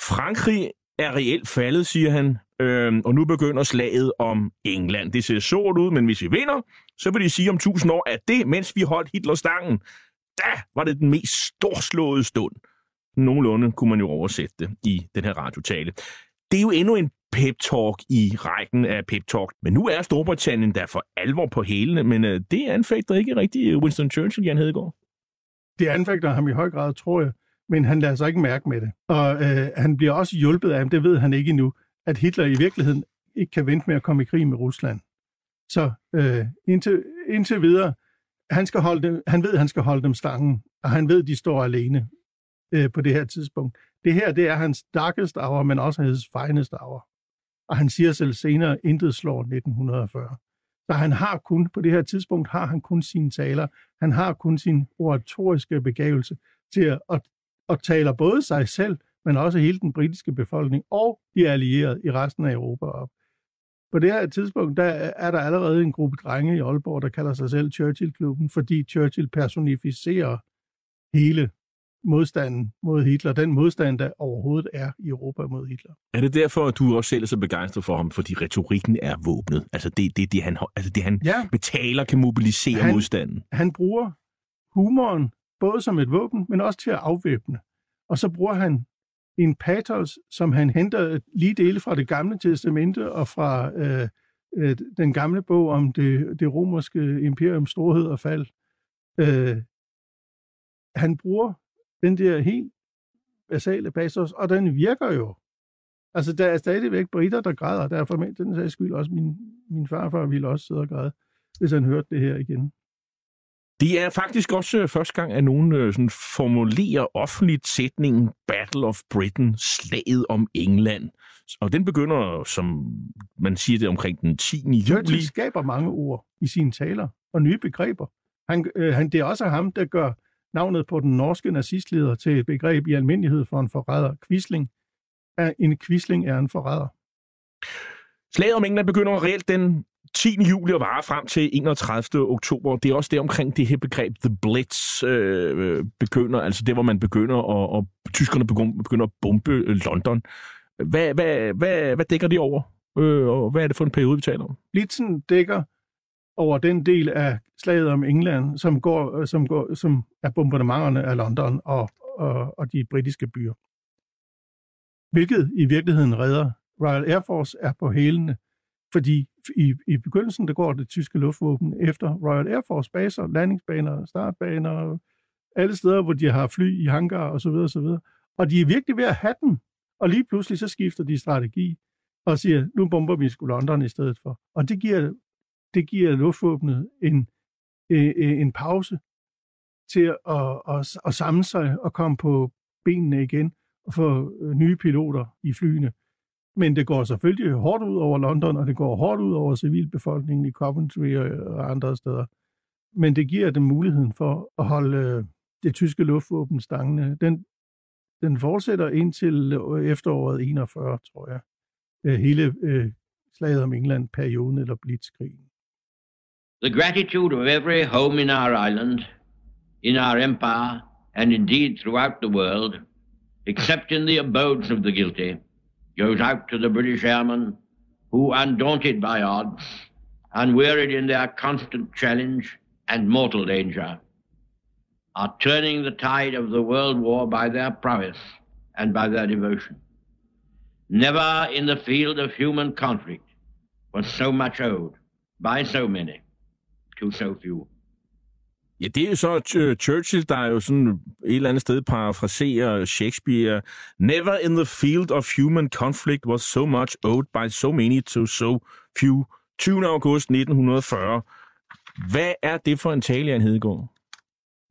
Frankrig er reelt faldet, siger han, øhm, og nu begynder slaget om England. Det ser sort ud, men hvis vi vinder, så vil de sige om tusind år, at det, mens vi holdt Hitler stangen, da var det den mest storslåede stund. Nogenlunde kunne man jo oversætte det i den her radiotale. Det er jo endnu en pep-talk i rækken af pep-talk. Men nu er Storbritannien der for alvor på hælene, men øh, det anfægter ikke rigtig Winston Churchill, Jan Hedegaard. Det anfægter ham i høj grad, tror jeg men han lader sig ikke mærke med det. Og øh, han bliver også hjulpet af, det ved han ikke endnu, at Hitler i virkeligheden ikke kan vente med at komme i krig med Rusland. Så øh, indtil, indtil videre, han, skal holde dem, han ved, at han skal holde dem stangen, og han ved, at de står alene øh, på det her tidspunkt. Det her, det er hans darkest hour, men også hans finest hour. Og han siger selv senere, intet slår 1940. Så han har kun, på det her tidspunkt, har han kun sine taler. Han har kun sin oratoriske begævelse til at, at og taler både sig selv, men også hele den britiske befolkning og de allierede i resten af Europa op. På det her tidspunkt, der er der allerede en gruppe drenge i Aalborg, der kalder sig selv Churchill-klubben, fordi Churchill personificerer hele modstanden mod Hitler, den modstand, der overhovedet er i Europa mod Hitler. Er det derfor, at du også selv er så begejstret for ham, fordi retorikken er våbnet? Altså det, det, det han, altså det, han ja. betaler, kan mobilisere han, modstanden? Han bruger humoren både som et våben, men også til at afvæbne. Og så bruger han en patos, som han henter lige dele fra det gamle testamente og fra øh, øh, den gamle bog om det, det romerske imperiums storhed og fald. Øh, han bruger den der helt basale patos, og den virker jo. Altså, der er stadigvæk britter, der græder. Derfor den sags skyld også min, min farfar ville også sidde og græde, hvis han hørte det her igen. Det er faktisk også øh, første gang, at nogen øh, sådan formulerer offentligt sætningen Battle of Britain, slaget om England. Og den begynder, som man siger det, omkring den 10. juli. Churchill skaber mange ord i sine taler og nye begreber. Han, øh, han, det er også ham, der gør navnet på den norske nazistleder til et begreb i almindelighed for en forræder. Quisling. En quisling er en forræder. Slaget om England begynder reelt den 10. juli og varer frem til 31. oktober. Det er også det omkring det her begreb, The Blitz, øh, øh begynder, altså det, hvor man begynder, og, og tyskerne begynder, at bombe øh, London. Hvad, hvad, hvad, hvad dækker det over? Øh, og hvad er det for en periode, vi taler om? Blitzen dækker over den del af slaget om England, som, går, øh, som, går, som er bombardementerne af London og, og, og de britiske byer. Hvilket i virkeligheden redder Royal Air Force er på hælene, fordi i, i begyndelsen der går det tyske luftvåben efter Royal Air Force baser, landingsbaner, startbaner, alle steder, hvor de har fly i hangar osv. osv. Og de er virkelig ved at have den. Og lige pludselig så skifter de strategi og siger, nu bomber vi sgu London i stedet for. Og det giver, det giver luftvåbnet en, en, en pause til at, at, at samle sig og komme på benene igen og få nye piloter i flyene. Men det går selvfølgelig hårdt ud over London, og det går hårdt ud over civilbefolkningen i Coventry og andre steder. Men det giver dem muligheden for at holde øh, det tyske luftvåben stangende. Den, den fortsætter indtil øh, efteråret 41, tror jeg. Øh, hele øh, slaget om England, perioden eller blitzkrigen. The gratitude of every home in our island, in our empire, and indeed throughout the world, except in the abodes of the guilty, goes out to the British airmen who, undaunted by odds, unwearied in their constant challenge and mortal danger, are turning the tide of the world war by their prowess and by their devotion. Never in the field of human conflict was so much owed by so many to so few. Ja, det er jo så Churchill, der jo sådan et eller andet sted parafraserer Shakespeare. Never in the field of human conflict was so much owed by so many to so few. 20. august 1940. Hvad er det for en tale, Jan Hedegaard?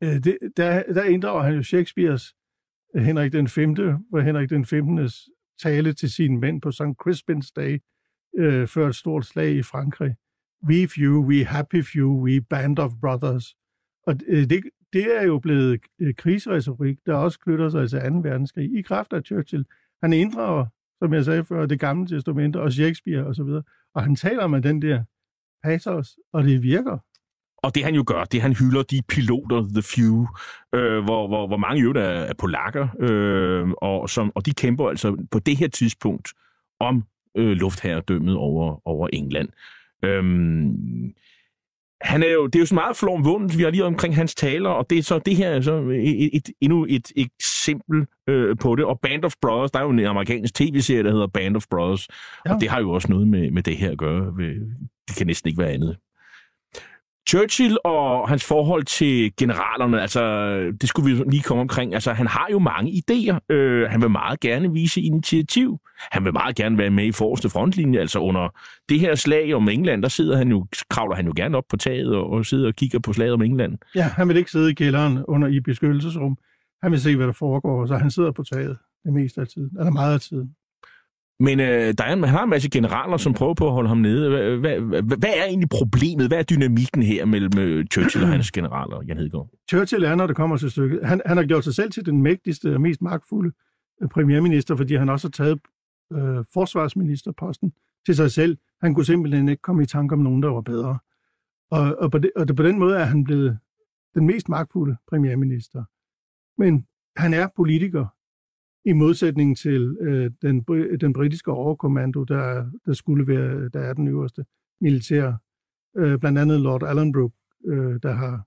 Øh, det, der, der inddrager han jo Shakespeares øh, Henrik den 5., hvor Henrik den 15. tale til sine mænd på St. Crispin's Day øh, før et stort slag i Frankrig. We few, we happy few, we band of brothers. Og øh, det, det er jo blevet øh, krigsretorik, der også knytter sig til 2. verdenskrig, i kraft af Churchill. Han inddrager, som jeg sagde før, det gamle testament og Shakespeare osv., og, og han taler med den der pathos, og det virker. Og det han jo gør, det han hylder de piloter, the few, øh, hvor, hvor, hvor mange jo der er polakker, øh, og, som, og de kæmper altså på det her tidspunkt om øh, luftherredømmet over, over England. Øhm, han er jo, det er jo så meget flom vundet, vi har lige omkring hans taler, og det er så det her er så et, et, endnu et eksempel øh, på det. Og Band of Brothers, der er jo en amerikansk tv-serie, der hedder Band of Brothers, ja. og det har jo også noget med, med det her at gøre. Det kan næsten ikke være andet. Churchill og hans forhold til generalerne, altså, det skulle vi lige komme omkring. Altså, han har jo mange idéer. Øh, han vil meget gerne vise initiativ. Han vil meget gerne være med i forreste frontlinje. Altså, under det her slag om England, der sidder han jo, kravler han jo gerne op på taget og, og sidder og kigger på slaget om England. Ja, han vil ikke sidde i kælderen under i beskyttelsesrum. Han vil se, hvad der foregår, så han sidder på taget det meste af tiden, eller meget af tiden. Men øh, der er, man har en masse generaler, som prøver på at holde ham nede. Hvad, hvad, hvad, hvad er egentlig problemet? Hvad er dynamikken her mellem øh, Churchill og hans generaler, Jan Hedegaard? Churchill er, når det kommer til stykket. Han, han har gjort sig selv til den mægtigste og mest magtfulde øh, premierminister, fordi han også har taget øh, forsvarsministerposten til sig selv. Han kunne simpelthen ikke komme i tanke om nogen, der var bedre. Og, og, på, det, og det, på den måde er han blevet den mest magtfulde premierminister. Men han er politiker, i modsætning til øh, den, den britiske overkommando, der, der skulle være, der er den øverste militær, øh, blandt andet Lord Allenbrook, øh, der har,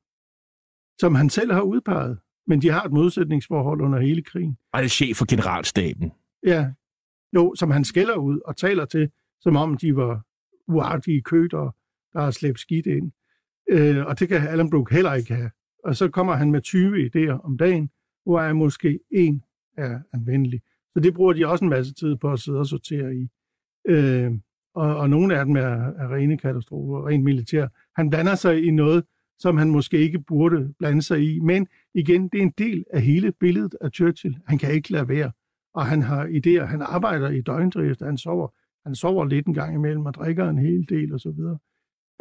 som han selv har udpeget, men de har et modsætningsforhold under hele krigen. Og er chef for generalstaben. Ja, jo, som han skælder ud og taler til, som om de var uartige køder, der har slæbt skidt ind. Øh, og det kan Allenbrook heller ikke have. Og så kommer han med 20 idéer om dagen, hvor er måske en er anvendelig. Så det bruger de også en masse tid på at sidde og sortere i. Øh, og, og nogle af dem er, er rene katastrofer, rent militær. Han blander sig i noget, som han måske ikke burde blande sig i. Men igen, det er en del af hele billedet af Churchill. Han kan ikke lade være, og han har idéer. Han arbejder i døgndrift, han sover, han sover lidt en gang imellem og drikker en hel del osv.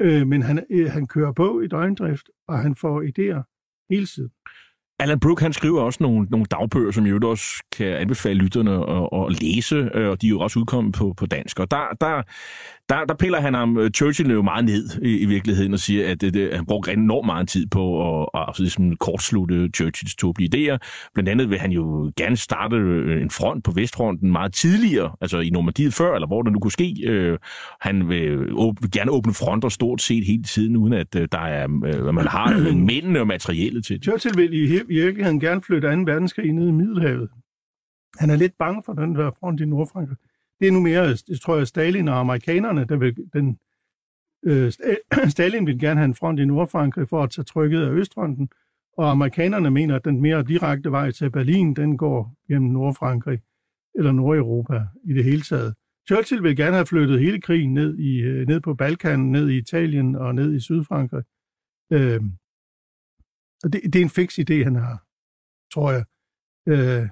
Øh, men han, øh, han kører på i døgndrift, og han får idéer hele tiden. Alan Brook, han skriver også nogle, nogle dagbøger, som jeg også kan anbefale lytterne at, at læse, øh, og de er jo også udkommet på, på dansk. Og der, der, der, der piller han ham øh, Churchill jo meget ned i, i virkeligheden og siger, at det, det, han brugte enormt meget tid på at, at, at ligesom kortslutte Churchills tåbelige idéer. Blandt andet vil han jo gerne starte øh, en front på Vestfronten meget tidligere, altså i Normandiet før, eller hvor det nu kunne ske. Øh, han vil, åbne, gerne åbne fronter stort set hele tiden, uden at der er, man har mændene og materialet til det. Churchill vil i virkeligheden gerne flytte 2. verdenskrig ned i Middelhavet. Han er lidt bange for den der front i Nordfrankrig det er nu mere, det tror jeg, Stalin og amerikanerne, der vil, den, øh, Stalin vil gerne have en front i Nordfrankrig for at tage trykket af Østfronten, og amerikanerne mener, at den mere direkte vej til Berlin, den går gennem Nordfrankrig eller Nordeuropa i det hele taget. Churchill vil gerne have flyttet hele krigen ned, i, øh, ned på Balkan, ned i Italien og ned i Sydfrankrig. Øh, og det, det er en fix idé, han har, tror jeg. Øh,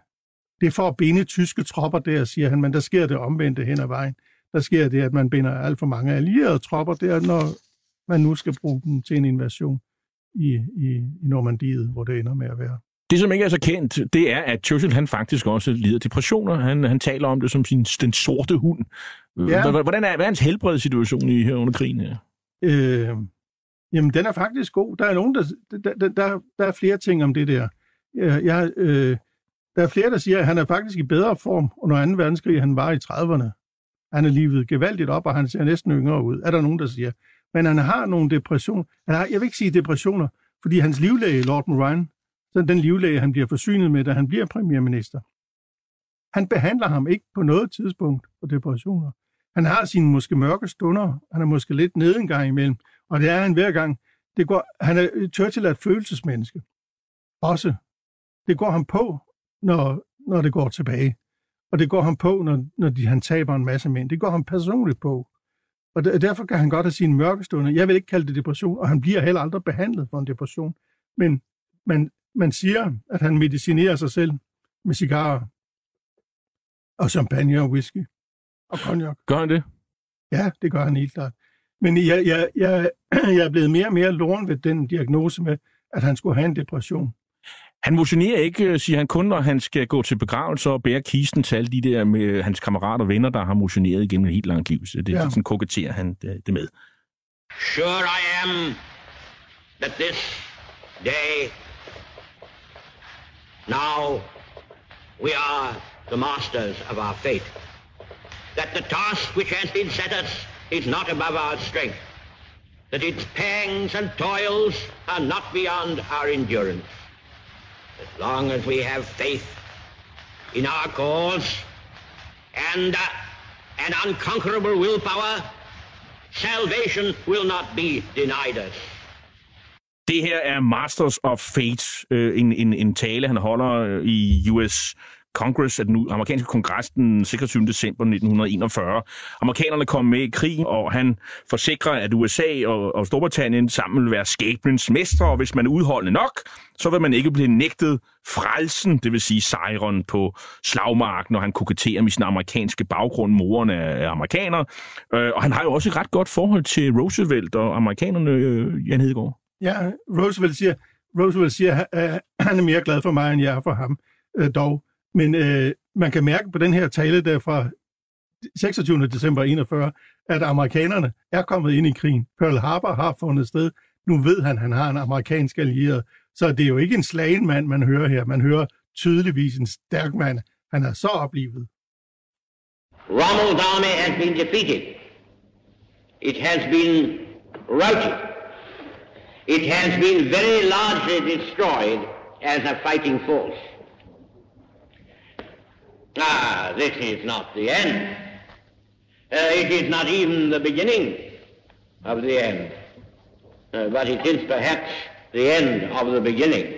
det er for at binde tyske tropper der, siger han, men der sker det omvendte hen ad vejen. Der sker det, at man binder alt for mange allierede tropper der, når man nu skal bruge dem til en invasion i, i, i Normandiet, hvor det ender med at være. Det, som ikke er så kendt, det er, at Churchill han faktisk også lider depressioner. Han, han taler om det som sin, den sorte hund. Ja. Hvordan er, hvad er hans helbredssituation i her under krigen her? Øh, jamen, den er faktisk god. Der er, nogen, der, der, der, der er flere ting om det der. Jeg, øh, der er flere, der siger, at han er faktisk i bedre form under 2. verdenskrig, end han var i 30'erne. Han er livet gevaldigt op, og han ser næsten yngre ud. Er der nogen, der siger. Men han har nogle depressioner. Han har, jeg vil ikke sige depressioner, fordi hans livlæge, Lord Moran, den livlæge, han bliver forsynet med, da han bliver premierminister, han behandler ham ikke på noget tidspunkt for depressioner. Han har sine måske mørke stunder, han er måske lidt nede en gang imellem, og det er han hver gang. Det går, han er, Churchill er et følelsesmenneske. Også. Det går ham på, når, når det går tilbage. Og det går ham på, når, når de, han taber en masse mænd. Det går ham personligt på. Og der, derfor kan han godt have sine mørke stunder. Jeg vil ikke kalde det depression, og han bliver heller aldrig behandlet for en depression. Men man, man siger, at han medicinerer sig selv med cigarer og champagne og whisky og cognac. Gør han det? Ja, det gør han helt klart. Men jeg, jeg, jeg, jeg er blevet mere og mere loren ved den diagnose med, at han skulle have en depression. Han motionerer ikke, øh, siger han kun, når han skal gå til begravelse og bære kisten til alle de der med hans kammerater og venner, der har motioneret igennem et helt langt liv. Så det ja. sådan koketterer han det, det med. Sure I am that this day now we are the masters of our fate. That the task which has been set us is not above our strength. That its pangs and toils are not beyond our endurance as long as we have faith in our cause and uh, an unconquerable willpower, salvation will not be denied us. Det her er Masters of Fate, øh, en, en, en tale, han holder øh, i US Congress, af den amerikanske kongres den 26. december 1941. Amerikanerne kom med i krigen, og han forsikrer, at USA og, og Storbritannien sammen vil være skæbnens mestre, og hvis man er udholdende nok, så vil man ikke blive nægtet frelsen, det vil sige sejren på slagmarken, når han koketterer med sin amerikanske baggrund, moren er amerikaner. Øh, og han har jo også et ret godt forhold til Roosevelt og amerikanerne, øh, Jan Hedegaard. Ja, Roosevelt siger, Roosevelt siger, at han er mere glad for mig, end jeg er for ham. Øh, dog, men øh, man kan mærke på den her tale der fra 26. december 41, at amerikanerne er kommet ind i krigen. Pearl Harbor har fundet sted. Nu ved han, at han har en amerikansk allieret. Så det er jo ikke en slagen mand, man hører her. Man hører tydeligvis en stærk mand. Han er så oplivet. Rommel's army has been defeated. It has been routed. It has been very largely destroyed as a fighting force. Ah, this is not the end. Uh, it is not even the beginning of the end. Uh, but it is perhaps the end of the beginning.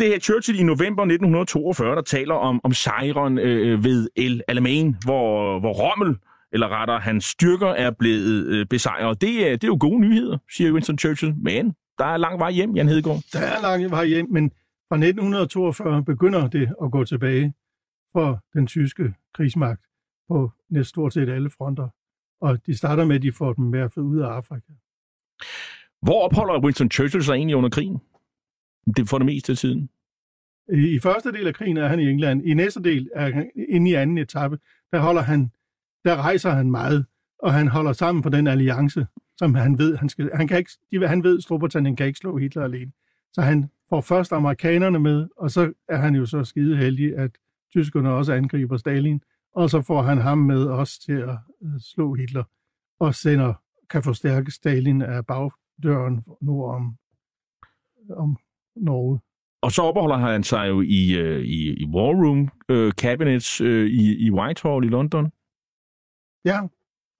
Det er Churchill i november 1942, der taler om, om sejren øh, ved El Alamein, hvor, hvor Rommel eller rettere, hans styrker er blevet øh, besejret. Det er, det er jo gode nyheder, siger Winston Churchill, men der er lang vej hjem, Jan Hedegaard. Der er lang vej hjem, men fra 1942 begynder det at gå tilbage for den tyske krigsmagt på næsten stort set alle fronter. Og de starter med, at de får dem med at få ud af Afrika. Hvor opholder Winston Churchill sig egentlig under krigen? Det for det meste af tiden. I, I første del af krigen er han i England. I næste del er han inde i anden etape. Der holder han, der rejser han meget, og han holder sammen for den alliance, som han ved, han skal, han kan ikke, han ved, Storbritannien kan ikke slå Hitler alene. Så han får først amerikanerne med, og så er han jo så skide heldig, at tyskerne også angriber Stalin, og så får han ham med også til at øh, slå Hitler, og sender, kan forstærke Stalin af bagdøren nord om, om Norge. Og så opholder han sig jo i, øh, i, i War Room uh, Cabinets uh, i, i Whitehall i London. Ja,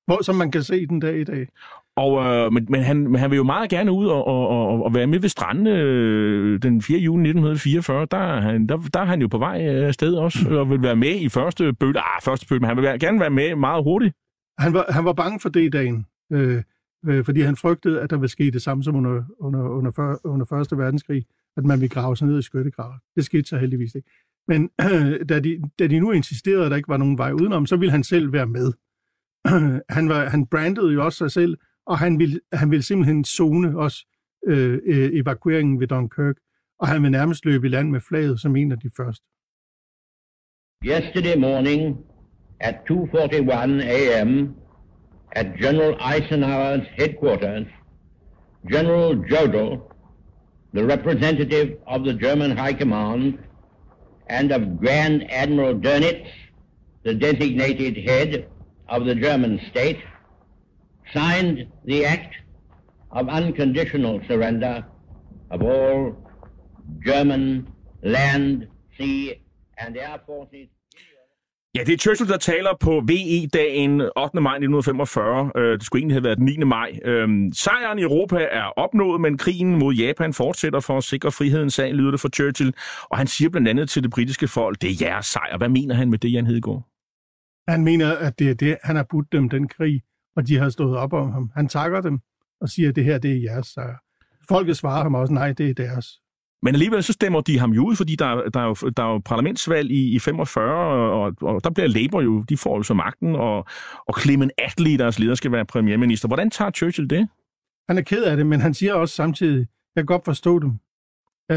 hvor, som man kan se den dag i dag. Og, øh, men, men, han, men han vil jo meget gerne ud og, og, og, og være med ved stranden øh, den 4. juni 1944. Der er, han, der, der er han jo på vej afsted også, mm. og vil være med i første bøl. Ah, første bøl, men han vil være, gerne være med meget hurtigt. Han var, han var bange for det dagen, øh, øh, fordi han frygtede, at der ville ske det samme som under, under, under, for, under Første Verdenskrig, at man ville grave sig ned i skyttegraver. Det skete så heldigvis ikke. Men øh, da, de, da de nu insisterede, at der ikke var nogen vej udenom, så ville han selv være med. han, var, han brandede jo også sig selv og han ville, han ville simpelthen zone også øh, øh, evakueringen ved Dunkirk, og han vil nærmest løbe i land med flaget som en af de første. Yesterday morning at 2.41 a.m. at General Eisenhower's headquarters, General Jodl, the representative of the German High Command, and of Grand Admiral Dönitz, the designated head of the German state, signed the act of unconditional surrender of all German land, sea and air forces. Ja, det er Churchill, der taler på VE-dagen 8. maj 1945. Øh, det skulle egentlig have været den 9. maj. Øhm, sejren i Europa er opnået, men krigen mod Japan fortsætter for at sikre friheden sag, lyder det for Churchill. Og han siger blandt andet til det britiske folk, det er jeres sejr. Hvad mener han med det, Jan Hedegaard? Han mener, at det er det, han har budt dem den krig, og de har stået op om ham. Han takker dem og siger, at det her det er jeres sejr. Folket svarer ham også, nej, det er deres. Men alligevel så stemmer de ham jo ud, fordi der, der, er, jo, der er jo parlamentsvalg i, i 45, og, og der bliver Labour jo, de får jo så magten, og, og Clement Attlee, deres leder, skal være premierminister. Hvordan tager Churchill det? Han er ked af det, men han siger også samtidig, jeg kan godt forstå dem.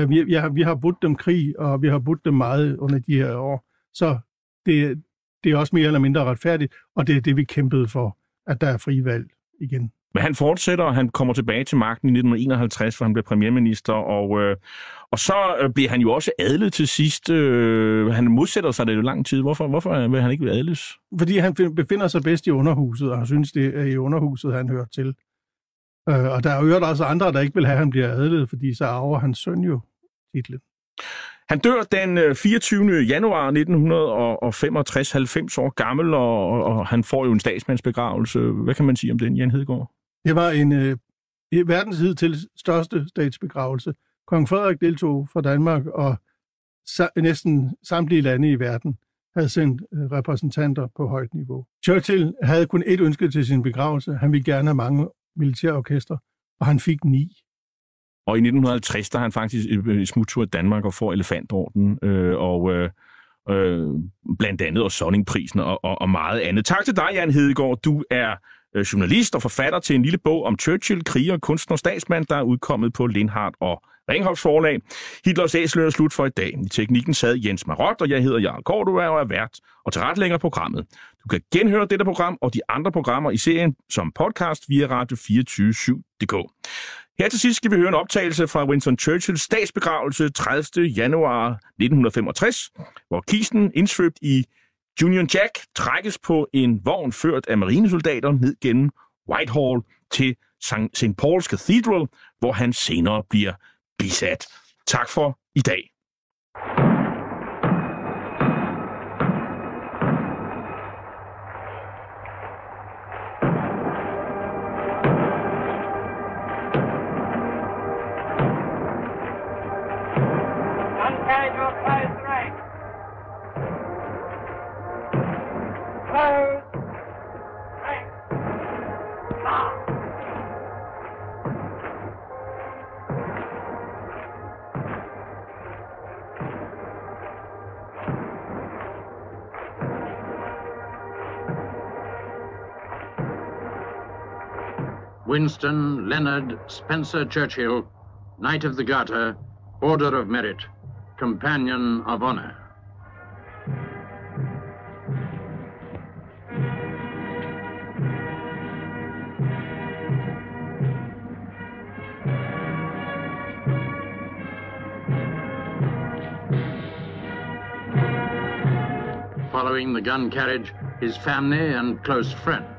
Vi, vi, har, vi har budt dem krig, og vi har budt dem meget under de her år, så det, det er også mere eller mindre retfærdigt, og det er det, vi kæmpede for at der er fri valg igen. Men han fortsætter, og han kommer tilbage til magten i 1951, hvor han bliver premierminister, og, øh, og så øh, bliver han jo også adlet til sidst. Øh, han modsætter sig det jo lang tid. Hvorfor, hvorfor vil han ikke adles? Fordi han befinder sig bedst i underhuset, og han synes, det er i underhuset, han hører til. Øh, og der er jo også andre, der ikke vil have, at han bliver adlet, fordi så arver hans søn jo titlen. Han dør den øh, 24. Januar 1965, 90 år gammel, og, og han får jo en statsmandsbegravelse. Hvad kan man sige om den, Jan Hedegaard? Det var en øh, verdens til største statsbegravelse. Kong Frederik deltog fra Danmark, og sa- næsten samtlige lande i verden havde sendt øh, repræsentanter på højt niveau. Churchill havde kun et ønske til sin begravelse. Han ville gerne have mange militærorkester, og han fik ni. Og i 1950, der er han faktisk en øh, smuttur i Danmark og får Elefantorden, øh, og øh, øh, blandt andet og Sonningprisen og, og, og meget andet. Tak til dig, Jan Hedegaard. Du er øh, journalist og forfatter til en lille bog om Churchill, kriger, kunstner og statsmand, der er udkommet på Lindhardt og Ringhoffs forlag. Hitlers æsler er slut for i dag. I teknikken sad Jens Marot, og jeg hedder Jarl Kordua og er vært og tilrettelægger programmet. Du kan genhøre dette program og de andre programmer i serien som podcast via radio247.dk. Her til sidst skal vi høre en optagelse fra Winston Churchills statsbegravelse 30. januar 1965, hvor kisten indsvøbt i Union Jack trækkes på en vogn ført af marinesoldater ned gennem Whitehall til St. Paul's Cathedral, hvor han senere bliver bisat. Tak for i dag. Winston Leonard Spencer Churchill, Knight of the Garter, Order of Merit, Companion of Honor. Following the gun carriage, his family and close friends.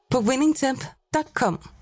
på winningtemp.com.